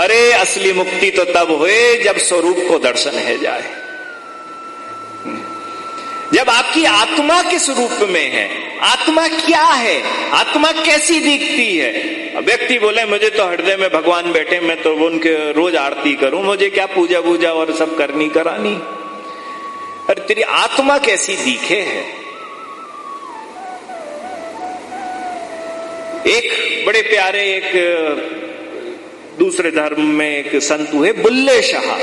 अरे, असली मुक्ति तो तब हुए जब स्वरूप को दर्शन है जाए। जब आपकी आत्मा किस रूप में है? आत्मा क्या है? आत्मा कैसी दिखती है? व्यक्ति बोले, मुझे तो हृदय में भगवान बैठे, मैं तो उनके रोज आरती करूँ, मुझे क्या पूजा वूजा और सब करनी करानी अरे तेरी आत्मा कैसी दिखे है? एक बड़े प्यारे एक दूसरे धर्म में एक संत हुए, बुल्ले शाह।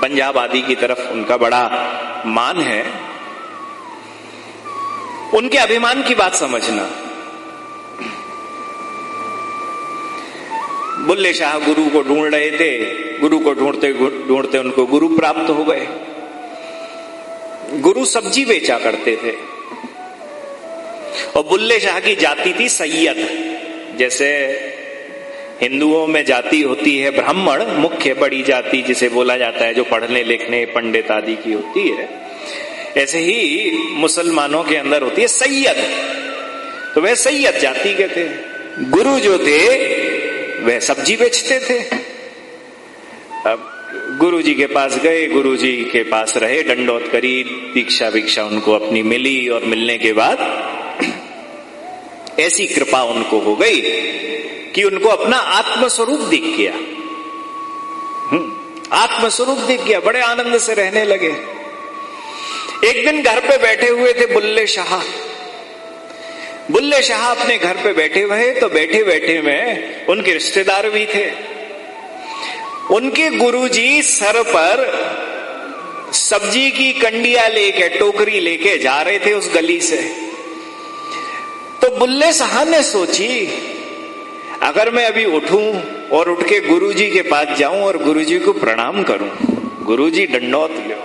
पंजाब आदि की तरफ़ उनका बड़ा मान है। उनके अभिमान की बात समझना। बुल्ले शाह गुरु को ढूंढ रहे थे, गुरु को ढूंढते ढूंढते उनको गुरु प्राप्त हो गए। गुरु सब्ज़ी बेचा करते थे। और बुल्ले शाह की जाति थी सैयद। जैसे हिंदुओं में जाति होती है ब्राह्मण, मुख्य बड़ी जाति जिसे बोला जाता है, जो पढ़ने, लिखने, पंडित आदि की होती है। ऐसे ही मुसलमानों के अंदर होती है सैयद। तो वह सैयद जाति के थे। गुरु जो थे वह सब्ज़ी बेचते थे। अब गुरु जी के पास गए गुरु जी के पास रहे दंडोत करी दीक्षा भिक्षा उनको अपनी मिली और मिलने के बाद ऐसी कृपा उनको हो गई कि उनको अपना आत्मस्वरूप दिख गया। हम्म, आत्मस्वरूप दिख गया बड़े आनंद से रहने लगे। एक दिन घर पे बैठे हुए थे बुल्ले शाह। बुल्ले शाह अपने घर पे बैठे हुए तो बैठे बैठे में उनके रिश्तेदार भी थे। उनके गुरुजी सर पर सब्ज़ी की कंडिया लेके, टोकरी लेके जा रहे थे उस गली से। तो बुल्ले शाह ने सोची, अगर मैं अभी उठूं और उठ के गुरुजी के पास जाऊँ और गुरुजी को प्रणाम करूँ, गुरुजी दंडौत लो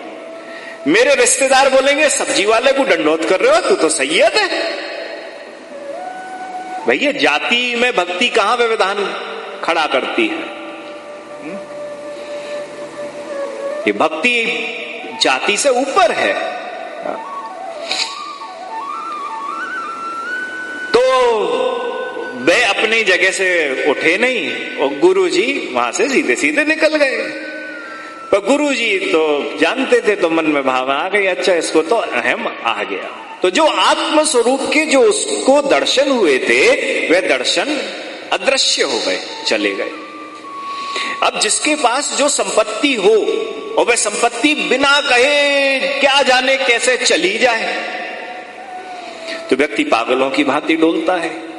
मेरे रिश्तेदार बोलेंगे, सब्ज़ी वाले को दंडौत कर रहे हो, तू तो सैयद है। भैया, जाति में भक्ति कहाँ व्यवधान खड़ा करती है? ये भक्ति जाति से ऊपर है। तो वे अपनी जगह से उठे नहीं, और गुरु जी वहाँ से सीधे सीधे निकल गए। पर गुरु जी तो जानते थे तो मन में भावना आ गई अच्छा इसको तो अहम आ गया। तो जो आत्म स्वरूप के जो उसको दर्शन हुए थे, वह दर्शन अदृश्य हो गए, चले गए। अब जिसके पास जो संपत्ति हो, और वह संपत्ति बिना कहे क्या जाने कैसे चली जाए? तो व्यक्ति पागलों की भांति डोलता है।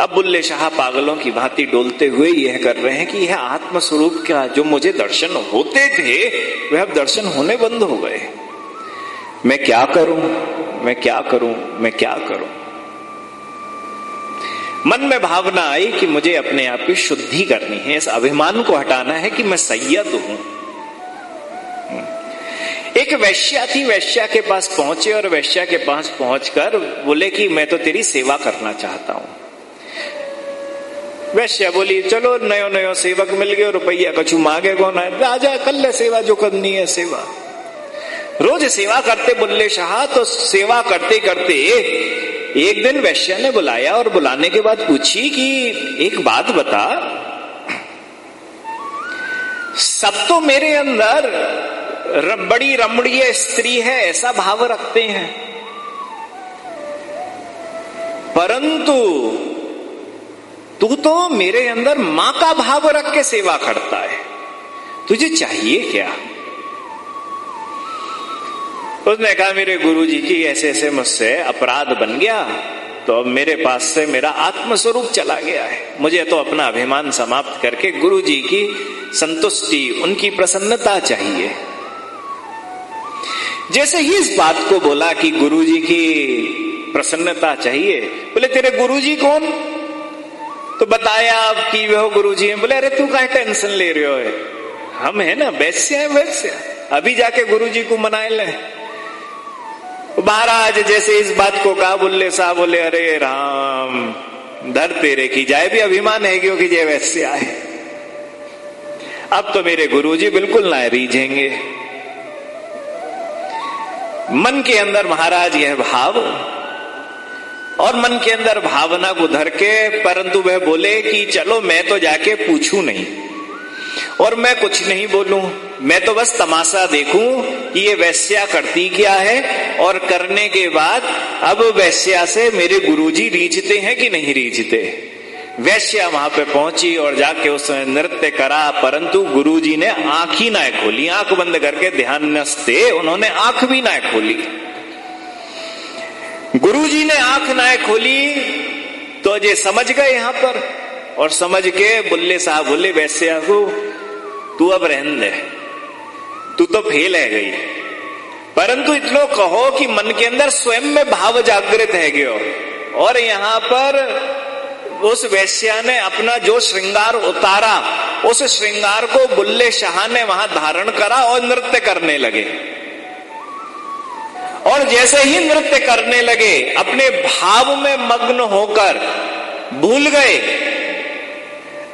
अब बुल्ले शाह पागलों की भांति डोलते हुए यह कर रहे हैं कि यह आत्म स्वरूप का जो मुझे दर्शन होते थे, वह अब दर्शन होने बंद हो गए। मैं क्या करूँ? मैं क्या करूँ? मैं क्या करूँ? मन में भावना आई कि मुझे अपने आप की शुद्धि करनी है। इस अभिमान को हटाना है कि मैं सैयद हूँ। एक वैश्या थी, वैश्या के पास पहुँचे और वैश्या के पास पहुंचकर बोले कि मैं तो तेरी सेवा करना चाहता हूँ। वैश्या बोली, चलो नयो नयो सेवक मिल गए रुपया कछु मांगे कौन है? राजा कर ले सेवा जो करनी है, सेवा। रोज सेवा करते बुल्ले शाह तो सेवा करते करते एक दिन वैश्या ने बुलाया और बुलाने के बाद पूछी कि एक बात बता, सब तो मेरे अंदर बड़ी रमणीय स्त्री है, ऐसा भाव रखते हैं। परंतु तू तो मेरे अंदर माँ का भाव रख के सेवा करता है, तुझे चाहिए क्या? उसने कहा, मेरे गुरु जी की ऐसे ऐसे मुझसे अपराध बन गया तो अब मेरे पास से मेरा आत्मस्वरूप चला गया है। मुझे तो अपना अभिमान समाप्त करके गुरु जी की संतुष्टि, उनकी प्रसन्नता चाहिए। जैसे ही इस बात को बोला कि गुरु जी की प्रसन्नता चाहिए, बोले, तेरे गुरु जी कौन? तो बताया आप कि वह गुरुजी हैं। बोले, अरे, तू का टेंशन ले रहे हो? हम है ना, वैश्य है, वैश्य अभी जाके गुरु जी को मनाए ले। महाराज, जैसे इस बात को कहा बोले साहब बोले अरे राम धर तेरे की जाए भी अभिमान है, क्योंकि जय वैसे आए। अब तो मेरे गुरुजी बिल्कुल ना रीझेंगे। मन के अंदर महाराज, यह भाव, और मन के अंदर भावना को धर के, परंतु वह बोले कि चलो, मैं तो जाके पूछू नहीं। और मैं कुछ नहीं बोलूँ। मैं तो बस तमाशा देखूँ कि ये वैश्या करती क्या है और करने के बाद अब वैश्या से मेरे गुरुजी रीझते हैं कि नहीं रीझते। वैश्या वहाँ पे पहुँची और जाके उसने नृत्य करा, परंतु गुरुजी ने आँख ही ना खोली। आँख बंद करके ध्यान नस्ते उन्होंने आँख भी ना खोली। गुरुजी ने आँख ना खोली तो ये समझ गए यहाँ पर। और समझ के बुल्ले साहब बोले को तू अब रहन दे। तू तो फेल है गई परंतु इतनो कहो कि मन के अंदर स्वयं में भाव जागृत है गयो। और यहाँ पर उस वैश्या ने अपना जो श्रृंगार उतारा, उस श्रृंगार को बुल्ले शाह ने वहाँ धारण करा और नृत्य करने लगे। और जैसे ही नृत्य करने लगे, अपने भाव में मग्न होकर भूल गए।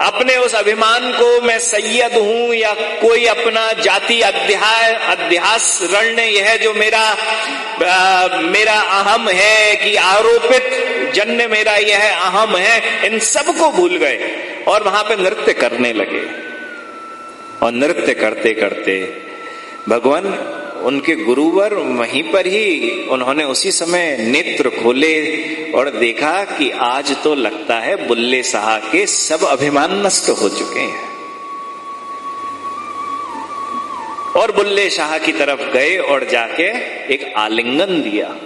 अपने उस अभिमान को मैं सैयद हूँ या कोई अपना जाति अध्याय अध्यास रण यह जो मेरा आ, मेरा अहम है कि आरोपित जन्य मेरा यह अहम है इन सबको भूल गए और वहाँ पे नृत्य करने लगे। और नृत्य करते करते भगवान उनके गुरुवर वहीं पर ही उन्होंने उसी समय नेत्र खोले और देखा कि आज तो लगता है बुल्ले शाह के सब अभिमान नष्ट हो चुके हैं। और बुल्ले शाह की तरफ़ गए और जाके एक आलिंगन दिया।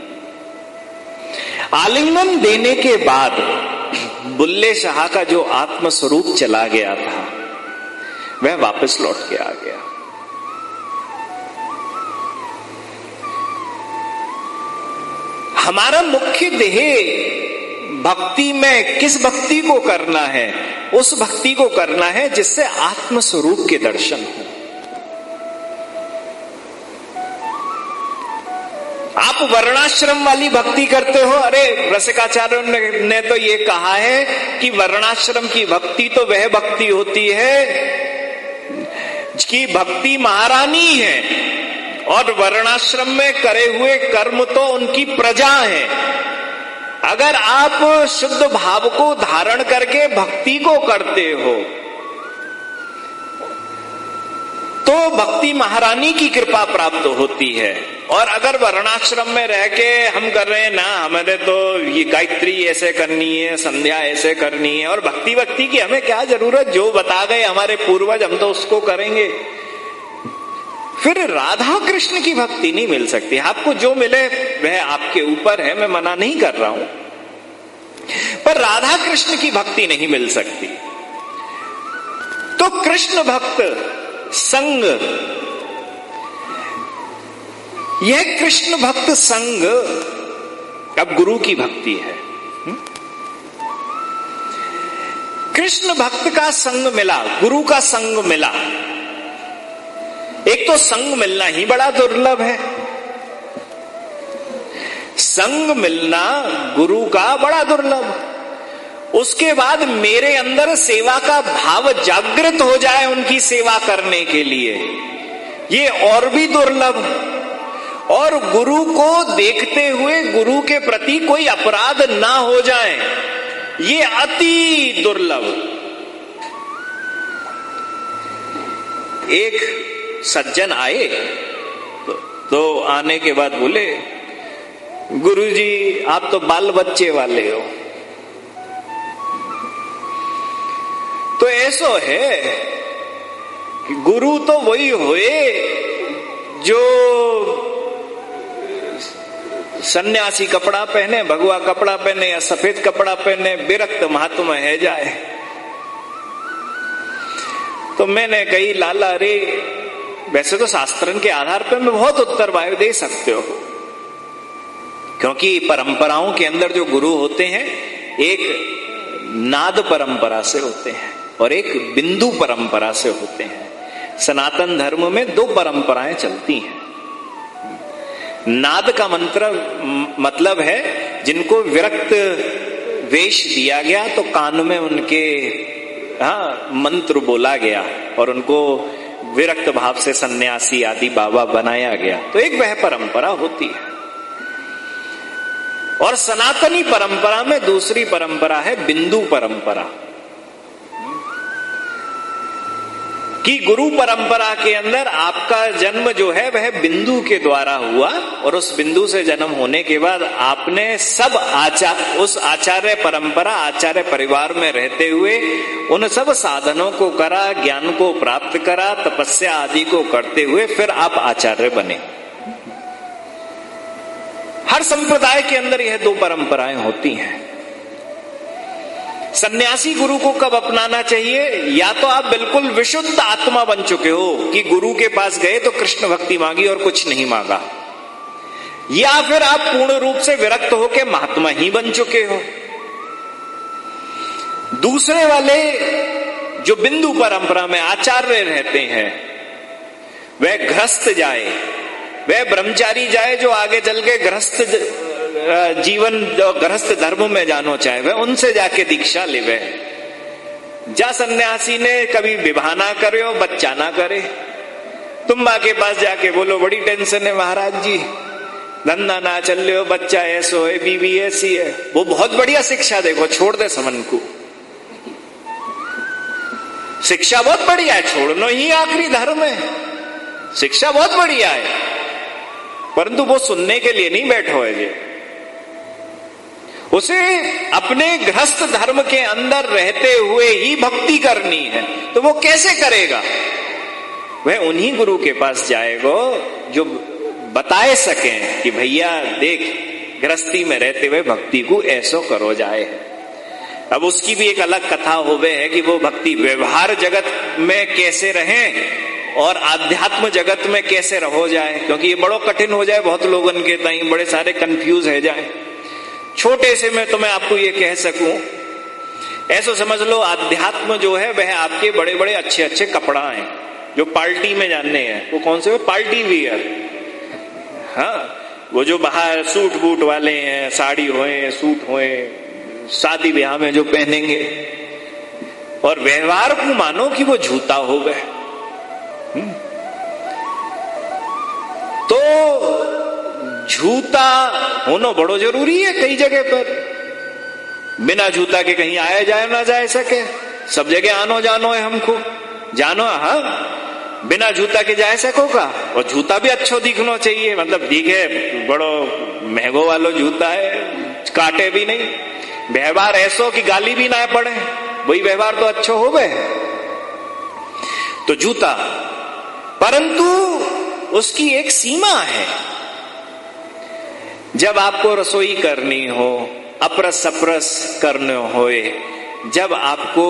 आलिंगन देने के बाद बुल्ले शाह का जो आत्मस्वरूप चला गया था, वह वापस लौट के आ गया। हमारा मुख्य देह भक्ति में किस भक्ति को करना है उस भक्ति को करना है जिससे आत्म स्वरूप के दर्शन हो। आप वर्णाश्रम वाली भक्ति करते हो अरे रसिकाचार्य ने, ने तो ये कहा है कि वर्णाश्रम की भक्ति तो वह भक्ति होती है कि भक्ति महारानी है। और वर्णाश्रम में करे हुए कर्म तो उनकी प्रजा है। अगर आप शुद्ध भाव को धारण करके भक्ति को करते हो तो भक्ति महारानी की कृपा प्राप्त होती है। और अगर वर्णाश्रम में रह के हम कर रहे हैं, ना, हमें तो ये गायत्री ऐसे करनी है, संध्या ऐसे करनी है, और भक्ति भक्ति की हमें क्या ज़रूरत? जो बता गए हमारे पूर्वज, हम तो उसको करेंगे। फिर राधा कृष्ण की भक्ति नहीं मिल सकती। आपको जो मिले, वह आपके ऊपर है, मैं मना नहीं कर रहा हूँ। पर राधा कृष्ण की भक्ति नहीं मिल सकती। तो कृष्ण भक्त, संग, यह कृष्ण भक्त संग, अब गुरु की भक्ति है? कृष्ण भक्त का संग मिला, गुरु का संग मिला। एक तो संग मिलना ही बड़ा दुर्लभ है। संग मिलना गुरु का बड़ा दुर्लभ। उसके बाद मेरे अंदर सेवा का भाव जागृत हो जाए उनकी सेवा करने के लिए, ये और भी दुर्लभ। और गुरु को देखते हुए गुरु के प्रति कोई अपराध ना हो जाए, ये अति दुर्लभ। एक सज्जन आए तो, तो आने के बाद बोले गुरुजी आप तो बाल बच्चे वाले हो। तो ऐसो है कि गुरु तो वही हुए जो सन्यासी कपड़ा पहने भगवा कपड़ा पहने या सफ़ेद कपड़ा पहने विरक्त महात्मा है जाए। तो मैंने कही लाला रे वैसे तो शास्त्रन के आधार पर मैं बहुत उत्तर वायु दे सकते हो। क्योंकि परंपराओं के अंदर जो गुरु होते हैं, एक नाद परंपरा से होते हैं और एक बिंदु परंपरा से होते हैं। सनातन धर्म में दो परंपराएँ चलती हैं। नाद का मंत्र मतलब है, जिनको विरक्त वेश दिया गया तो कान में उनके हाँ मंत्र बोला गया और उनको विरक्त भाव से सन्यासी आदि बाबा बनाया गया। तो एक वह परंपरा होती है। और सनातनी परंपरा में दूसरी परंपरा है बिंदु परंपरा। कि गुरु परंपरा के अंदर आपका जन्म जो है वह बिंदु के द्वारा हुआ और उस बिंदु से जन्म होने के बाद आपने सब आचार उस आचार्य परंपरा, आचार्य परिवार में रहते हुए उन सब साधनों को करा, ज्ञान को प्राप्त करा, तपस्या आदि को करते हुए फिर आप आचार्य बने। हर संप्रदाय के अंदर यह दो परंपराएँ होती हैं। सन्यासी गुरु को कब अपनाना चाहिए? या तो आप बिल्कुल विशुद्ध आत्मा बन चुके हो कि गुरु के पास गए तो कृष्ण भक्ति मांगी और कुछ नहीं मांगा? या फिर आप पूर्ण रूप से विरक्त होकर महात्मा ही बन चुके हो? दूसरे वाले जो बिंदु परंपरा में आचार्य रहते हैं, वह ग्रस्त जाए, वह ब्रह्मचारी जाए जो आगे चल के ग्रस्त जीवन जो गृहस्थ धर्म में जानो चाहे वह, उनसे जाके दीक्षा ले वह जा सन्यासी ने कभी विवाह ना करे बच्चा ना करे। तुम माँ के पास जाके बोलो, बड़ी टेंशन है महाराज जी। धंधा ना चल रहे हो, बच्चा ऐसो है, बीवी ऐसी है। वो बहुत बढ़िया शिक्षा देखो, छोड़ दे समन को। शिक्षा बहुत बढ़िया है, छोड़ना ही आखिरी धर्म है। शिक्षा बहुत बढ़िया है। परंतु वो सुनने के लिए नहीं बैठो है जी उसे अपने गृहस्थ धर्म के अंदर रहते हुए ही भक्ति करनी है। तो वो कैसे करेगा? वह उन्हीं गुरु के पास जाएगा जो बताए सके कि भैया, देख, गृहस्थी में रहते हुए भक्ति को ऐसो करो जाए। अब उसकी भी एक अलग कथा हो गए है कि वो भक्ति व्यवहार जगत में कैसे रहें और आध्यात्म जगत में कैसे रहो जाए। क्योंकि ये बड़ो कठिन हो जाए, बहुत लोगों के ताई बड़े सारे कंफ्यूज है जाए। छोटे से मैं तो मैं आपको ये कह सकूँ, ऐसा समझ लो अध्यात्म जो है, वह आपके बड़े बड़े अच्छे अच्छे कपड़ा हैं, जो पार्टी में जानने हैं। वो कौन से पार्टी वियर। हाँ वो जो बाहर सूट बूट वाले हैं, साड़ी होए, सूट होए, शादी ब्याह में जो पहनेंगे। और व्यवहार को मानो कि वो जूता हो गए हम्म। तो जूता होना बड़ो ज़रूरी है कई जगह पर। बिना जूता के कहीं आया जाए, ना जाए सके। सब जगह आनो जानो है हमको। जानो, हा। बिना जूता के जाए सको का और जूता भी अच्छो दिखना चाहिए। मतलब दिखे, बड़ो महंगो वालो जूता है, काटे भी नहीं। व्यवहार ऐसो कि गाली भी ना पड़े। वही व्यवहार तो अच्छो हो गए तो जूता। परंतु उसकी एक सीमा है। जब आपको रसोई करनी हो अप्रस सप्रस करने होए, जब आपको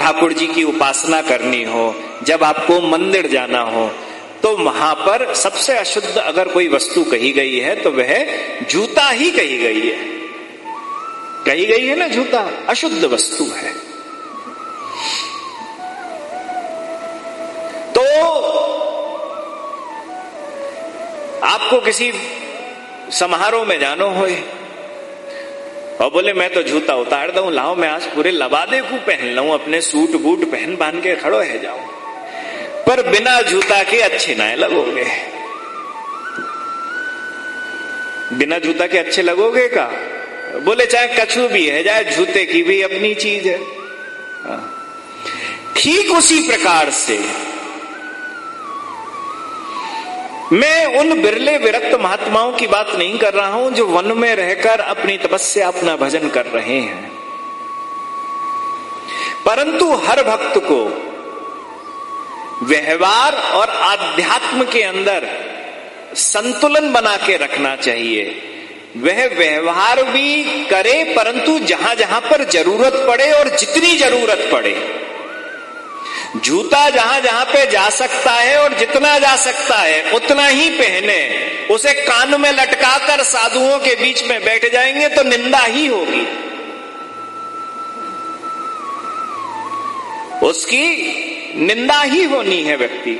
ठाकुर जी की उपासना करनी हो, जब आपको मंदिर जाना हो तो वहाँ पर सबसे अशुद्ध अगर कोई वस्तु कही गई है तो वह जूता ही कही गई है। कही गई है ना जूता? अशुद्ध वस्तु है। तो आपको किसी समारोह में जानो होए। और बोले, मैं तो जूता उतार दू, लाओ, मैं आज पूरे लबादे को पहन लू अपने सूट बूट पहन बाँध के खड़ो है जाऊँ। पर बिना जूता के अच्छे ना लगोगे। बिना जूता के अच्छे लगोगे का? बोले, चाहे कछु भी है, चाहे जूते की भी अपनी चीज़ है। हाँ। ठीक उसी प्रकार से मैं उन बिरले विरक्त महात्माओं की बात नहीं कर रहा हूँ जो वन में रहकर अपनी तपस्या, अपना भजन कर रहे हैं। परंतु हर भक्त को व्यवहार और आध्यात्म के अंदर संतुलन बना के रखना चाहिए। वह व्यवहार भी करे, परंतु जहाँ जहाँ पर ज़रूरत पड़े और जितनी ज़रूरत पड़े। जूता जहाँ जहाँ पे जा सकता है और जितना जा सकता है, उतना ही पहने। उसे कान में लटकाकर साधुओं के बीच में बैठ जाएँगे तो निंदा ही होगी। उसकी निंदा ही होनी है व्यक्ति।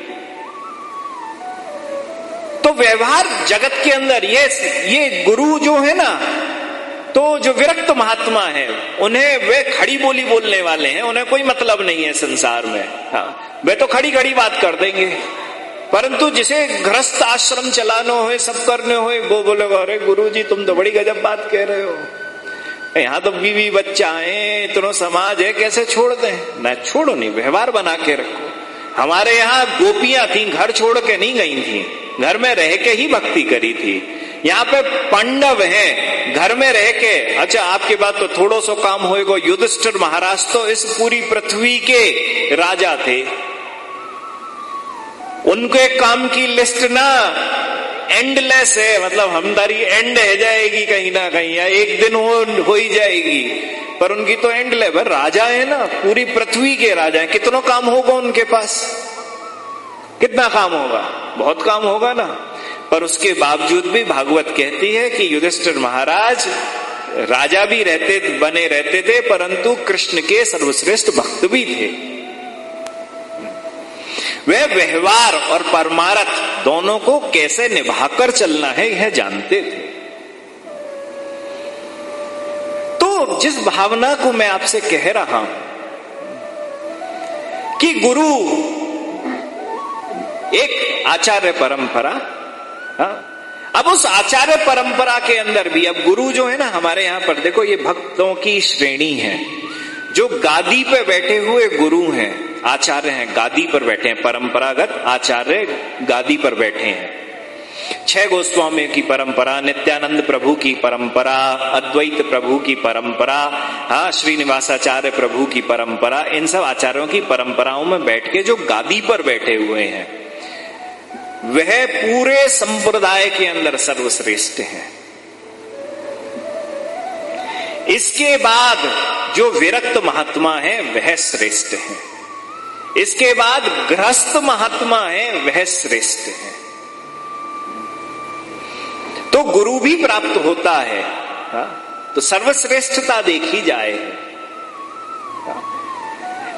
तो व्यवहार जगत के अंदर, ये ये गुरु जो है ना तो जो विरक्त महात्मा है, उन्हें वे खड़ी बोली बोलने वाले हैं, उन्हें कोई मतलब नहीं है संसार में। हाँ वे तो खड़ी खड़ी बात कर देंगे। परंतु जिसे ग्रस्त आश्रम चलाना हो, सब करने हो, वो बोलेगा अरे गुरु जी तुम तो बड़ी गजब बात कह रहे हो। यहाँ तो बीवी बच्चा है, इतना समाज है, कैसे छोड़ दे? ना छोड़ो नहीं, व्यवहार बना के रखो। हमारे यहाँ गोपियाँ थी, घर छोड़ के नहीं गई थी। घर में रह के ही भक्ति करी थी। यहाँ पे पंडव हैं, घर में रह के। अच्छा आपके बात तो थोड़ो सो काम होएगा। युधिष्ठिर महाराज तो इस पूरी पृथ्वी के राजा थे। उनके काम की लिस्ट ना एंडलेस है मतलब हमदारी एंड है जाएगी कहीं ना कहीं, या एक दिन हो हो ही जाएगी। पर उनकी तो एंड लेवल राजा है ना, पूरी पृथ्वी के राजा है। कितना काम होगा उनके पास? कितना काम होगा? बहुत काम होगा ना। पर उसके बावजूद भी भागवत कहती है कि युधिष्ठिर महाराज, राजा भी रहते, बने रहते थे, परंतु कृष्ण के सर्वश्रेष्ठ भक्त भी थे। वे व्यवहार और परमारथ दोनों को कैसे निभाकर चलना है, यह जानते थे तो जिस भावना को मैं आपसे कह रहा हूँ कि गुरु एक आचार्य परंपरा, हा? अब उस आचार्य परंपरा के अंदर भी, अब गुरु जो है ना, हमारे यहाँ पर देखो, ये भक्तों की श्रेणी है जो गादी पे बैठे हुए गुरु हैं आचार्य हैं, गादी पर बैठे हैं, परंपरागत आचार्य गादी पर बैठे हैं। छह गोस्वामी की परंपरा, नित्यानंद प्रभु की परंपरा, अद्वैत प्रभु की परंपरा हाँ श्रीनिवासाचार्य प्रभु की परंपरा, इन सब आचार्यों की परंपराओं में बैठ के जो गादी पर बैठे हुए हैं, वह पूरे संप्रदाय के अंदर सर्वश्रेष्ठ है। इसके बाद जो विरक्त महात्मा है, वह श्रेष्ठ है। इसके बाद गृहस्थ महात्मा है वह श्रेष्ठ है। तो गुरु भी प्राप्त होता है हा? तो सर्वश्रेष्ठता देखी जाए।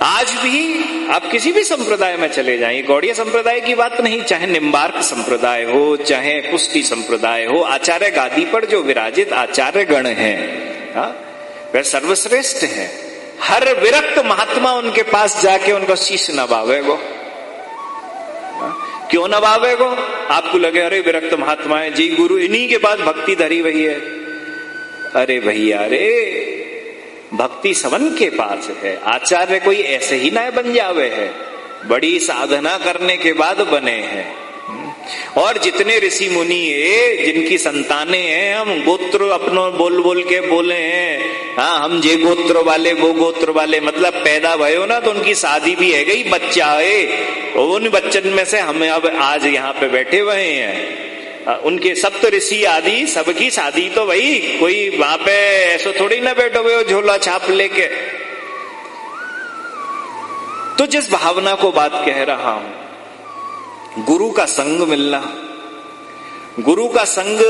आज भी आप किसी भी संप्रदाय में चले जाए गौड़िया संप्रदाय की बात नहीं चाहे निम्बार्क संप्रदाय हो चाहे पुष्टि संप्रदाय हो आचार्य गादी पर जो विराजित आचार्य गण है हाँ, वह सर्वश्रेष्ठ है। हर विरक्त महात्मा उनके पास जाके उनको शीश नवावेगो हाँ, क्यों नवावेगो आपको लगे अरे विरक्त महात्मा है जी गुरु इन्हीं के पास भक्ति धरी हुई है। अरे भैया अरे भक्ति सवन के पास है। आचार्य कोई ऐसे ही ना बन जावे है। बड़ी साधना करने के बाद बने हैं। और जितने ऋषि मुनि है जिनकी संताने हैं, हम गोत्र अपनों बोल बोल के बोले हैं। हाँ हम जे गोत्र वाले, वो गोत्र वाले मतलब पैदा भय हो ना तो उनकी शादी भी है, गई बच्चा है। उन बच्चन में से हम अब आज यहाँ पे बैठे हुए हैं। उनके सप्त ऋषि आदि, सबकी शादी तो वही, कोई वहाँ पे ऐसा थोड़ी ना बैठो हुए झोला छाप लेके। तो जिस भावना को बात कह रहा हूँ गुरु का संग मिलना। गुरु का संग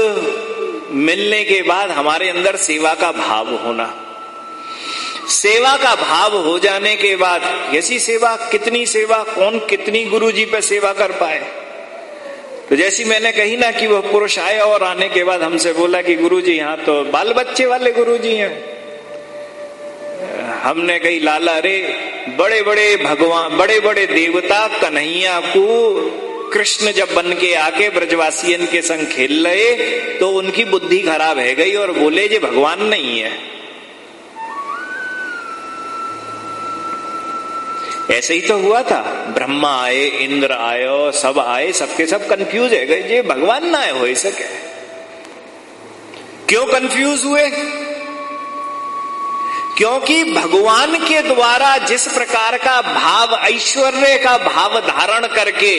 मिलने के बाद हमारे अंदर सेवा का भाव होना। सेवा का भाव हो जाने के बाद ऐसी सेवा, कितनी सेवा, कौन कितनी गुरु जी पे सेवा कर पाए? तो जैसी मैंने कही ना कि वह पुरुष आया और आने के बाद हमसे बोला कि गुरु जी यहाँ तो बाल बच्चे वाले गुरु जी हैं। हमने कही, लाला रे बड़े बड़े भगवान बड़े बड़े देवता कन्हैया को कृष्ण जब बन के आके ब्रजवासियन के संग खेल रहे तो उनकी बुद्धि खराब है गई और बोले जे भगवान नहीं है। ऐसे ही तो हुआ था। ब्रह्मा आए, इंद्र आयो सब आए, सबके सब कंफ्यूज है गए। ये भगवान ना हो सके। क्यों कंफ्यूज हुए? क्योंकि भगवान के द्वारा जिस प्रकार का भाव, ऐश्वर्य का भाव धारण करके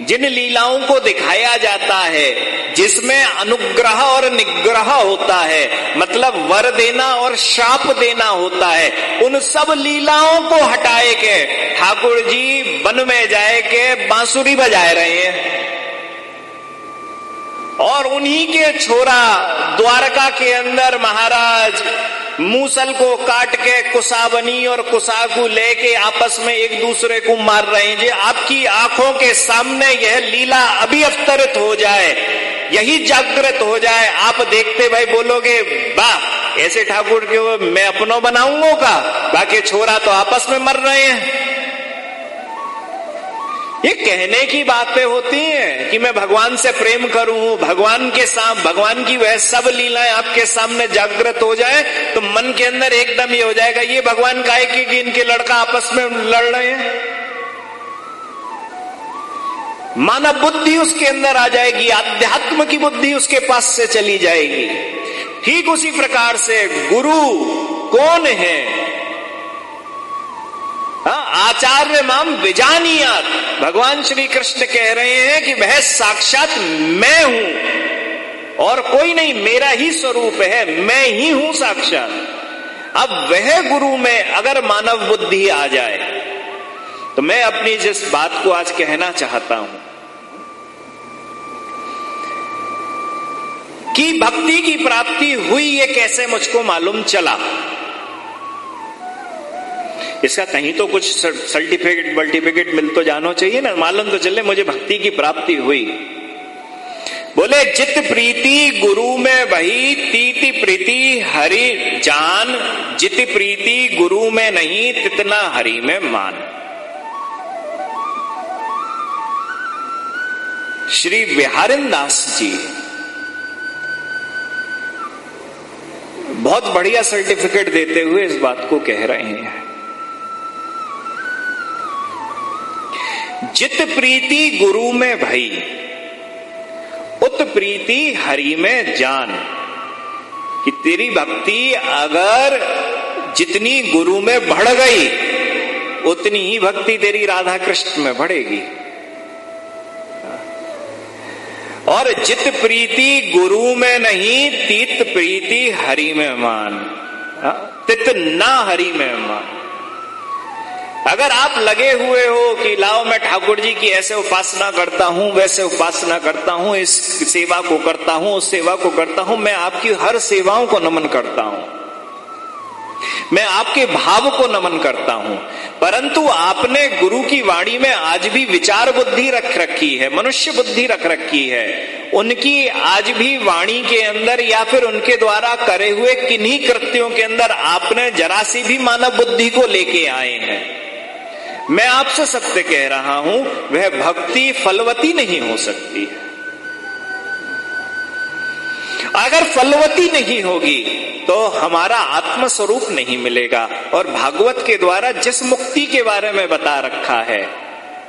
जिन लीलाओं को दिखाया जाता है, जिसमें अनुग्रह और निग्रह होता है मतलब वर देना और शाप देना होता है, उन सब लीलाओं को हटाए के, ठाकुर जी वन में जाए के बांसुरी बजाए रहे हैं। और उन्हीं के छोरा द्वारका के अंदर महाराज मूसल को काट के कुसावनी और कुसाकू लेके आपस में एक दूसरे को मार रहे हैं। जी आपकी आँखों के सामने यह लीला अभी अवतरित हो जाए, यही जागृत हो जाए। आप देखते भाई बोलोगे, वाह, ऐसे ठाकुर के मैं अपनों बनाऊँगा का बाकी छोरा तो आपस में मर रहे हैं। ये कहने की बातें होती हैं कि मैं भगवान से प्रेम करूँ भगवान के साथ भगवान की वह सब लीलाएँ आपके सामने जागृत हो जाए तो मन के अंदर एकदम ये हो जाएगा ये भगवान का की कि इनके लड़का आपस में लड़ रहे हैं। मानव बुद्धि उसके अंदर आ जाएगी अध्यात्म की बुद्धि उसके पास से चली जाएगी। ठीक उसी प्रकार से गुरु कौन हाँ, आचार्य माम विजानियात। भगवान श्री कृष्ण कह रहे हैं कि वह साक्षात मैं हूँ। और कोई नहीं, मेरा ही स्वरूप है, मैं ही हूँ साक्षात। अब वह गुरु में अगर मानव बुद्धि आ जाए तो मैं अपनी जिस बात को आज कहना चाहता हूँ, कि भक्ति की प्राप्ति हुई ये कैसे मुझको मालूम चला? इसका कहीं तो कुछ सर्टिफिकेट मल्टीफिकेट मिल तो जानो चाहिए ना। मालूम तो चले, मुझे भक्ति की प्राप्ति हुई। बोले, जित प्रीति गुरु में वही तीति प्रीति हरि जान। जित प्रीति गुरु में नहीं, तितना हरि में मान। श्री बिहारिन दास जी, बहुत बढ़िया सर्टिफिकेट देते हुए इस बात को कह रहे हैं। जित प्रीति गुरु में भई, उत प्रीति हरि में जान। कि तेरी भक्ति अगर जितनी गुरु में बढ़ गई, उतनी ही भक्ति तेरी राधा कृष्ण में बढ़ेगी। और जित प्रीति गुरु में नहीं, तीत प्रीति हरि में मान। तित ना हरि में मान। अगर आप लगे हुए हो कि लाओ, मैं ठाकुर जी की ऐसे उपासना करता हूँ, वैसे उपासना करता हूँ, इस सेवा को करता हूँ, उस सेवा को करता हूँ, मैं आपकी हर सेवाओं को नमन करता हूँ। मैं आपके भाव को नमन करता हूँ। परंतु आपने गुरु की वाणी में आज भी विचार बुद्धि रख रखी है, मनुष्य बुद्धि रख रखी है। उनकी आज भी वाणी के अंदर या फिर उनके द्वारा करे हुए किन्हीं कृत्यों के अंदर आपने जरा सी भी मानव बुद्धि को लेके आए हैं। मैं आपसे सत्य कह रहा हूँ, वह भक्ति फलवती नहीं हो सकती। अगर फलवती नहीं होगी तो हमारा आत्म स्वरूप नहीं मिलेगा। और भागवत के द्वारा जिस मुक्ति के बारे में बता रखा है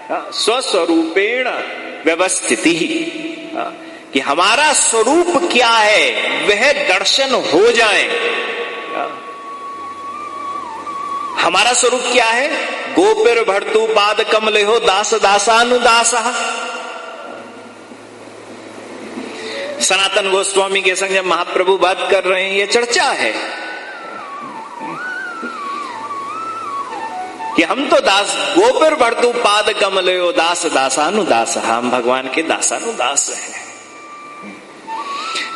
हाँ, स्वस्वरूपेण व्यवस्थिति हाँ, कि हमारा स्वरूप क्या है वह दर्शन हो जाए। हाँ, हमारा स्वरूप क्या है? गोपिर भरतु पाद कमले हो दास दासानुदास। सनातन गोस्वामी के संग जब महाप्रभु बात कर रहे हैं, ये चर्चा है। कि हम तो दास गोपिर भरतु पाद कमले दास दासानुदास हम भगवान के दासानुदास हैं।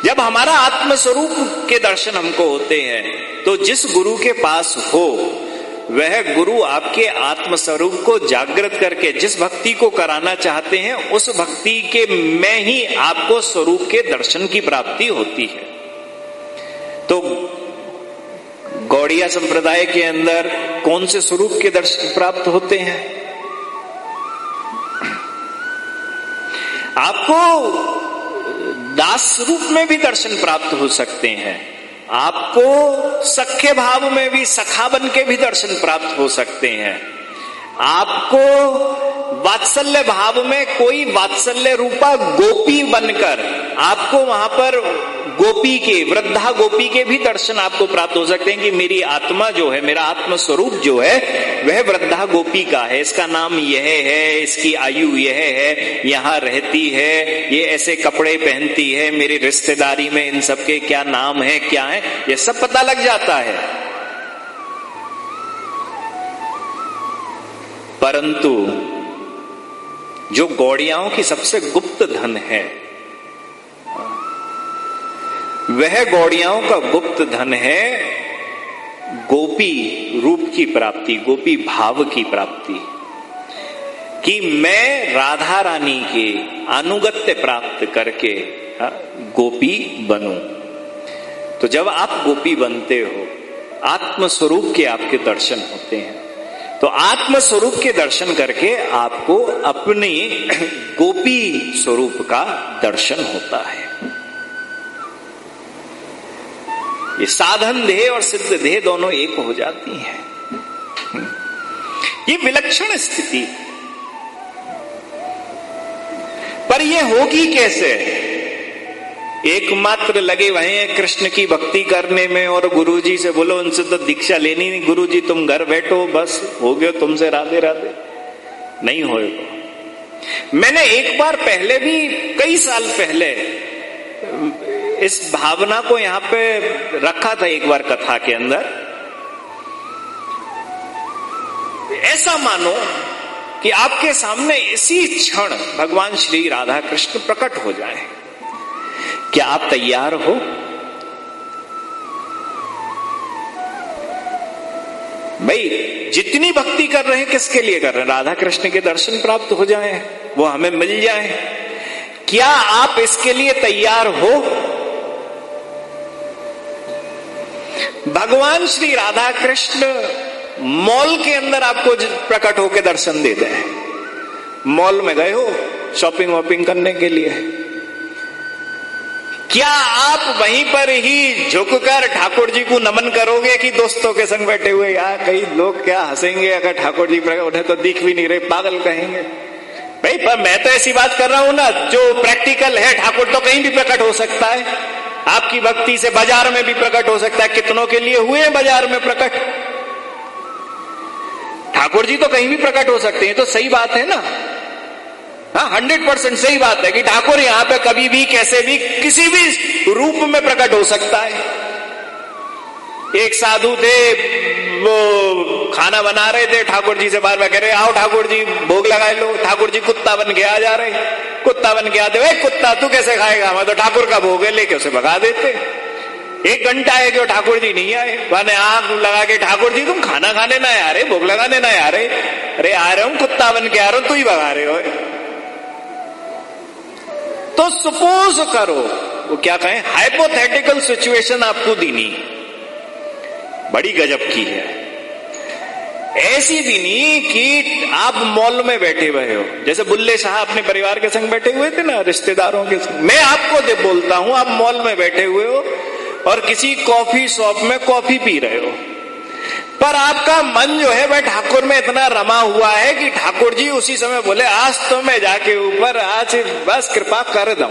जब हमारा आत्मस्वरूप के दर्शन हमको होते हैं तो जिस गुरु के पास हो वह गुरु आपके आत्मस्वरूप को जागृत करके जिस भक्ति को कराना चाहते हैं, उस भक्ति के में ही आपको स्वरूप के दर्शन की प्राप्ति होती है। तो गौड़िया संप्रदाय के अंदर कौन से स्वरूप के दर्शन प्राप्त होते हैं? आपको दास रूप में भी दर्शन प्राप्त हो सकते हैं। आपको सख्य भाव में भी, सखा बन के भी दर्शन प्राप्त हो सकते हैं। आपको वात्सल्य भाव में कोई वात्सल्य रूपा गोपी बनकर, आपको वहाँ पर गोपी के, वृद्धा गोपी के भी दर्शन आपको प्राप्त हो सकते हैं कि मेरी आत्मा जो है, मेरा आत्म स्वरूप जो है, वह वृद्धा गोपी का है। इसका नाम यह है, इसकी आयु यह है, यहाँ रहती है, ये ऐसे कपड़े पहनती है, मेरी रिश्तेदारी में इन सबके क्या नाम है, क्या है, ये सब पता लग जाता है। परंतु, जो गौड़ियाओं की सबसे गुप्त धन है वह गौड़ियाओं का गुप्त धन है गोपी रूप की प्राप्ति गोपी भाव की प्राप्ति। कि मैं राधा रानी के अनुगत्य प्राप्त करके हाँ, गोपी बनूं। तो जब आप गोपी बनते हो आत्म स्वरूप के आपके दर्शन होते हैं। तो आत्म स्वरूप के दर्शन करके आपको अपने गोपी स्वरूप का दर्शन होता है। ये साधन देह और सिद्ध देह दोनों एक हो जाती हैं। ये विलक्षण स्थिति। पर ये होगी कैसे? एकमात्र लगे वहे हैं कृष्ण की भक्ति करने में और गुरुजी से बोलो, उनसे तो दीक्षा लेनी नहीं। गुरुजी, तुम घर बैठो, बस। हो गयो तुमसे राधे राधे। नहीं होएगा मैंने एक बार पहले भी, कई साल पहले इस भावना को यहाँ पे रखा था एक बार कथा के अंदर। ऐसा मानो कि आपके सामने इसी क्षण भगवान श्री राधा कृष्ण प्रकट हो जाए। क्या आप तैयार हो? भाई, जितनी भक्ति कर रहे हैं, किसके लिए कर रहे हैं? राधा कृष्ण के दर्शन प्राप्त हो जाए, वो हमें मिल जाए। क्या आप इसके लिए तैयार हो? भगवान श्री राधा कृष्ण मॉल के अंदर आपको प्रकट होकर दर्शन देते हैं। मॉल में गए हो शॉपिंग वॉपिंग करने के लिए? क्या आप वहीं पर ही झुककर ठाकुर जी को नमन करोगे कि दोस्तों के संग बैठे हुए? यार कई लोग क्या हंसेंगे अगर ठाकुर जी उन्हें तो दिख भी नहीं रहे, पागल कहेंगे। भाई, पर मैं तो ऐसी बात कर रहा हूँ ना, जो प्रैक्टिकल है, ठाकुर तो कहीं भी प्रकट हो सकता है। आपकी भक्ति से बाज़ार में भी प्रकट हो सकता है। कितनों के लिए हुए बाज़ार में प्रकट? ठाकुर जी तो कहीं भी प्रकट हो सकते हैं तो सही बात है ना? हाँ हंड्रेड परसेंट सही बात है कि ठाकुर यहाँ पे कभी भी, कैसे भी, किसी भी रूप में प्रकट हो सकता है। एक साधु थे, वो खाना बना रहे थे, ठाकुर जी से बार बार कह रहे, आओ ठाकुर जी, भोग लगा लो, ठाकुर जी कुत्ता बन के आ जा रहे कुत्ता बन के आते कुत्ता, तू कैसे खाएगा? मैं तो ठाकुर का भोग है, लेके उसे भगा देते एक घंटा है कि ठाकुर जी नहीं आए। मैंने आँख लगा के, ठाकुर जी, तुम खाना खाने ना आ रहे, भोग लगाने ना आ रहे। अरे, आ रहे हूँ, कुत्ता बन के आ रहा हूँ, तू ही भगा रहे हो। तो सपोज़ करो, वो क्या कहें हाइपोथेटिकल सिचुएशन आपको दीनी बड़ी गजब की है। ऐसी भी नहीं कि आप मॉल में बैठे हुए हो। जैसे बुल्ले शाह अपने परिवार के संग बैठे हुए थे ना, रिश्तेदारों के संग। मैं आपको दे बोलता हूँ, आप मॉल में बैठे हुए हो और किसी कॉफ़ी शॉप में कॉफ़ी पी रहे हो। पर आपका मन जो है, वह ठाकुर में इतना रमा हुआ है कि ठाकुर जी उसी समय बोले, आज तो मैं जाके ऊपर, आज बस कृपा कर दू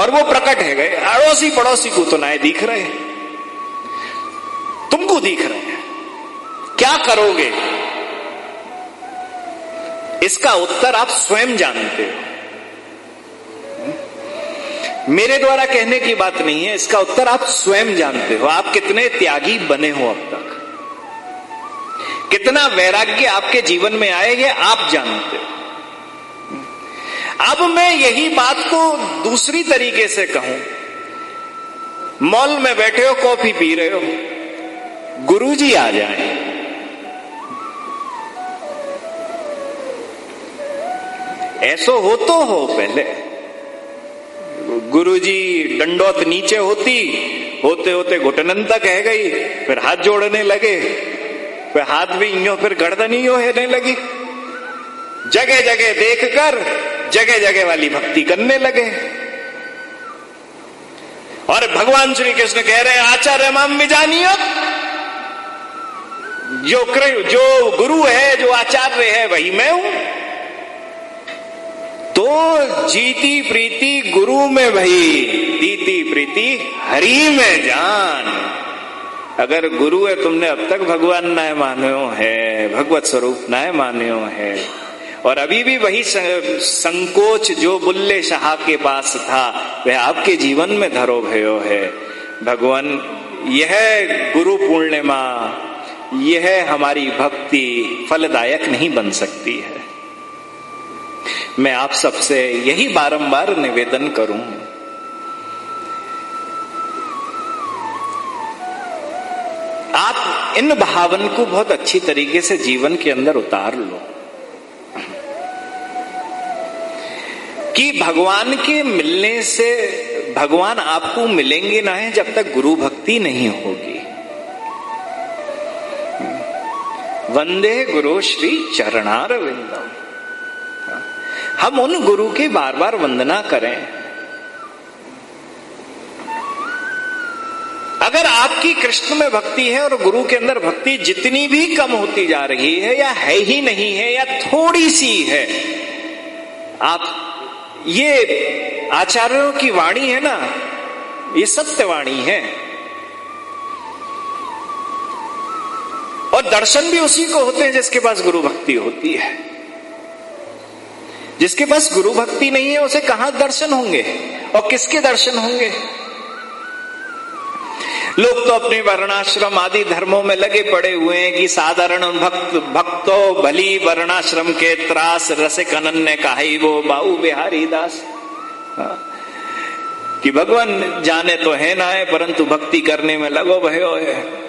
और वो प्रकट है गए। अड़ोसी पड़ोसी को तो ना दिख रहे तुमको दिख रहे हैं। क्या करोगे? इसका उत्तर आप स्वयं जानते हो। मेरे द्वारा कहने की बात नहीं है, इसका उत्तर आप स्वयं जानते हो। आप कितने त्यागी बने हो अब तक? कितना वैराग्य आपके जीवन में आए, ये आप जानते हो। अब मैं यही बात को दूसरी तरीके से कहूँ। मॉल में बैठे हो, कॉफ़ी पी रहे हो। गुरुजी आ जाए। ऐसो हो तो हो पहले। गुरुजी डंडौत नीचे होती, होते होते घुटनन तक है गई, फिर हाथ जोड़ने लगे। फिर हाथ भी यो फिर गर्दन ही होने लगी। जगह जगह देखकर जगह जगह वाली भक्ति करने लगे। और भगवान श्री कृष्ण कह रहे हैं, आचार्य माम भी जानियो जो जो गुरु है, जो आचार्य है, वही मैं हूँ। तो जीती प्रीति गुरु में भई दीती प्रीति हरि में जान। अगर गुरु है, तुमने अब तक भगवान नाय मानो है, भगवत स्वरूप नाय मानो है। और अभी भी वही संकोच जो बुल्ले शाह के पास था, वह आपके जीवन में धरो भयो है। भगवान, यह गुरु पूर्णिमा यह हमारी भक्ति फलदायक नहीं बन सकती है। मैं आप सबसे यही बारंबार निवेदन करूँ, आप इन भावन को बहुत अच्छी तरीके से जीवन के अंदर उतार लो, कि भगवान के मिलने से भगवान आपको मिलेंगे ना है जब तक गुरु भक्ति नहीं होगी। वंदे गुरु श्री चरणार हम उन गुरु की बार बार वंदना करें। अगर आपकी कृष्ण में भक्ति है और गुरु के अंदर भक्ति जितनी भी कम होती जा रही है या है ही नहीं है या थोड़ी सी है, आप ये आचार्यों की वाणी है ना, ये सत्य वाणी है। और दर्शन भी उसी को होते हैं जिसके पास गुरु भक्ति होती है। जिसके पास गुरु भक्ति नहीं है, उसे कहाँ दर्शन होंगे और किसके दर्शन होंगे? लोग तो अपने वर्णाश्रम आदि धर्मों में लगे पड़े हुए हैं कि साधारण भक्त, भक्तो भली वर्णाश्रम के त्रास रसिक अनन्य का ही वो बाऊ बिहारी दास। हाँ। कि भगवान जाने तो है ना है, परंतु भक्ति करने में लगो भयो है।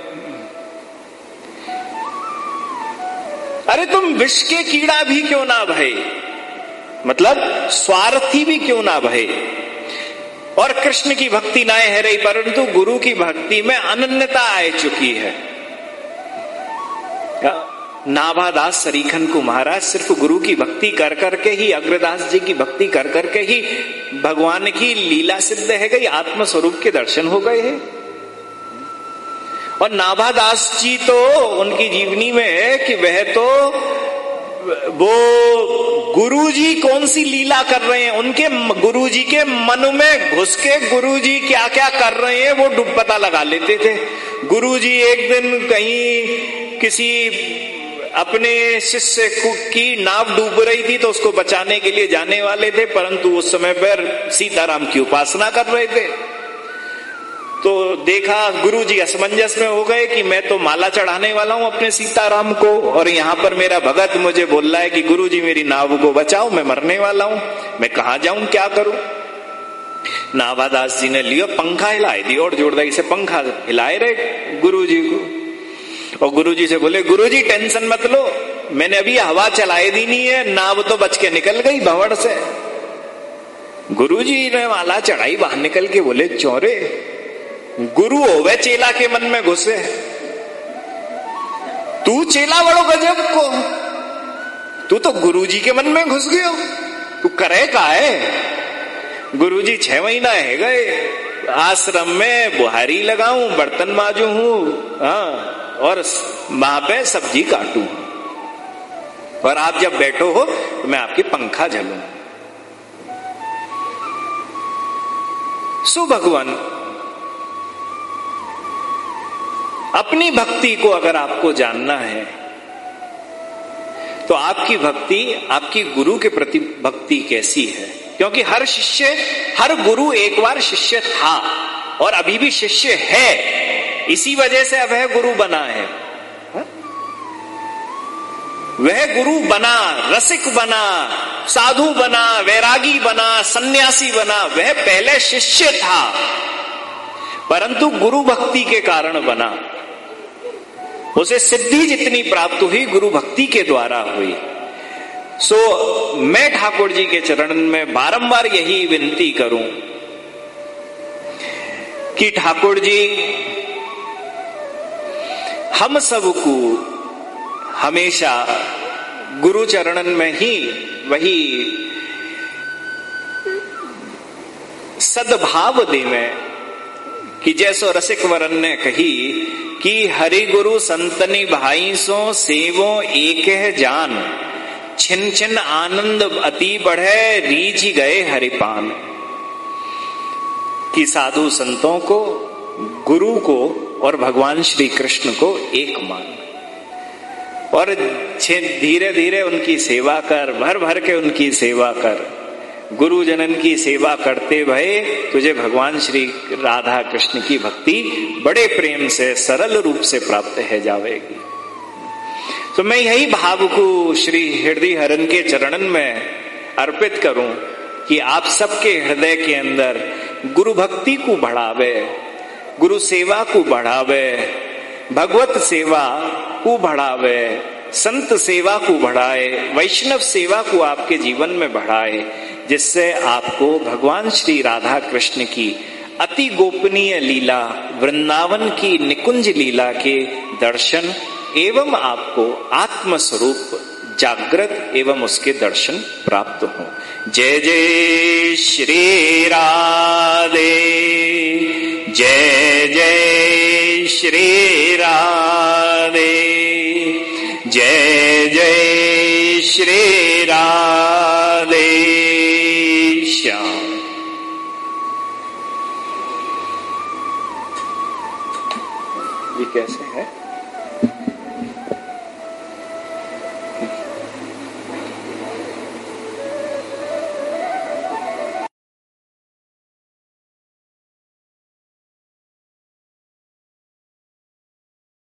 अरे तुम विष के कीड़ा भी क्यों ना भय मतलब स्वार्थी भी क्यों ना भय और कृष्ण की भक्ति ना है रही, परंतु गुरु की भक्ति में अनन्यता आ चुकी है। नाभादास सरीखन को महाराज, सिर्फ़ गुरु की भक्ति कर करके ही, अग्रदास जी की भक्ति कर करके ही, भगवान की लीला सिद्ध है गई, आत्मस्वरूप के दर्शन हो गए हैं। और नाभादास जी तो उनकी जीवनी में है कि वह तो वो गुरुजी कौन सी लीला कर रहे हैं? उनके गुरुजी के मन में घुस के गुरुजी क्या क्या कर रहे हैं, वो डूब पता लगा लेते थे। गुरुजी एक दिन कहीं किसी अपने शिष्य की नाव डूब रही थी तो उसको बचाने के लिए जाने वाले थे, परंतु उस समय पर सीताराम की उपासना कर रहे थे। तो देखा गुरु जी असमंजस में हो गए कि मैं तो माला चढ़ाने वाला हूँ अपने सीताराम को, और यहाँ पर मेरा भगत मुझे बोल रहा है कि गुरु जी मेरी नाव को बचाओ, मैं मरने वाला हूँ। मैं कहा जाऊँ, क्या करूँ? नावादास जी ने लियो पंखा हिलाए, दी और जोरदारी से पंखा हिलाए रहे गुरु जी को। और गुरु जी से बोले गुरु जी टेंशन मत लो, मैंने अभी हवा चलाए दी नहीं है, नाव तो बच के निकल गई भवड़ से। गुरु जी ने माला चढ़ाई, बाहर निकल के बोले, चौरे गुरु हो वह चेला के मन में घुसे। तू चेला बड़ो गजब को। तू तो गुरु जी के मन में घुस गयो। तू करे का है गुरु जी छह महीना है गए। आश्रम में बुहारी लगाऊँ, बर्तन माजू हूँ हाँ और वहाँ पे सब्ज़ी काटू। और आप जब बैठो हो तो मैं आपकी पंखा झलू। सो भगवान अपनी भक्ति को अगर आपको जानना है तो आपकी भक्ति, आपकी गुरु के प्रति भक्ति कैसी है? क्योंकि हर शिष्य, हर गुरु एक बार शिष्य था और अभी भी शिष्य है। इसी वजह से अब वह गुरु बना है। वह गुरु बना, रसिक बना, साधु बना, वैरागी बना, सन्यासी बना, वह पहले शिष्य था, परंतु गुरु भक्ति के कारण बना। उसे सिद्धि जितनी प्राप्त हुई गुरु भक्ति के द्वारा हुई। सो, मैं ठाकुर जी के चरण में बारंबार यही विनती करूँ कि ठाकुर जी, हम सबको हमेशा गुरु चरणन में ही वही सद्भाव दे में कि जैसो रसिक वरन ने कही कि हरि गुरु संतनि भाई सो सेवो एक है जान। छिन छिन आनंद अति बढ़े, रीझ गए हरिपान। कि साधु संतों को, गुरु को और भगवान श्री कृष्ण को एक मान। और धीरे धीरे उनकी सेवा कर भर भर के उनकी सेवा कर। गुरु जनन की सेवा करते भय, तुझे भगवान श्री राधा कृष्ण की भक्ति बड़े प्रेम से, सरल रूप से प्राप्त है, जावेगी। तो मैं यही भाव को श्री हृदय हरण के चरणन में अर्पित करूँ कि आप सबके हृदय के अंदर गुरु भक्ति को बढ़ावे, गुरु सेवा को बढ़ावे, भगवत सेवा को बढ़ावे संत सेवा को बढ़ाए, वैष्णव सेवा को आपके जीवन में बढ़ाए, जिससे आपको भगवान श्री राधा कृष्ण की अति गोपनीय लीला, वृंदावन की निकुंज लीला के दर्शन एवं आपको आत्म स्वरूप जागृत एवं उसके दर्शन प्राप्त हो। जय जय श्री राधे, जय जय श्री राधे। श्रेरा रेश्या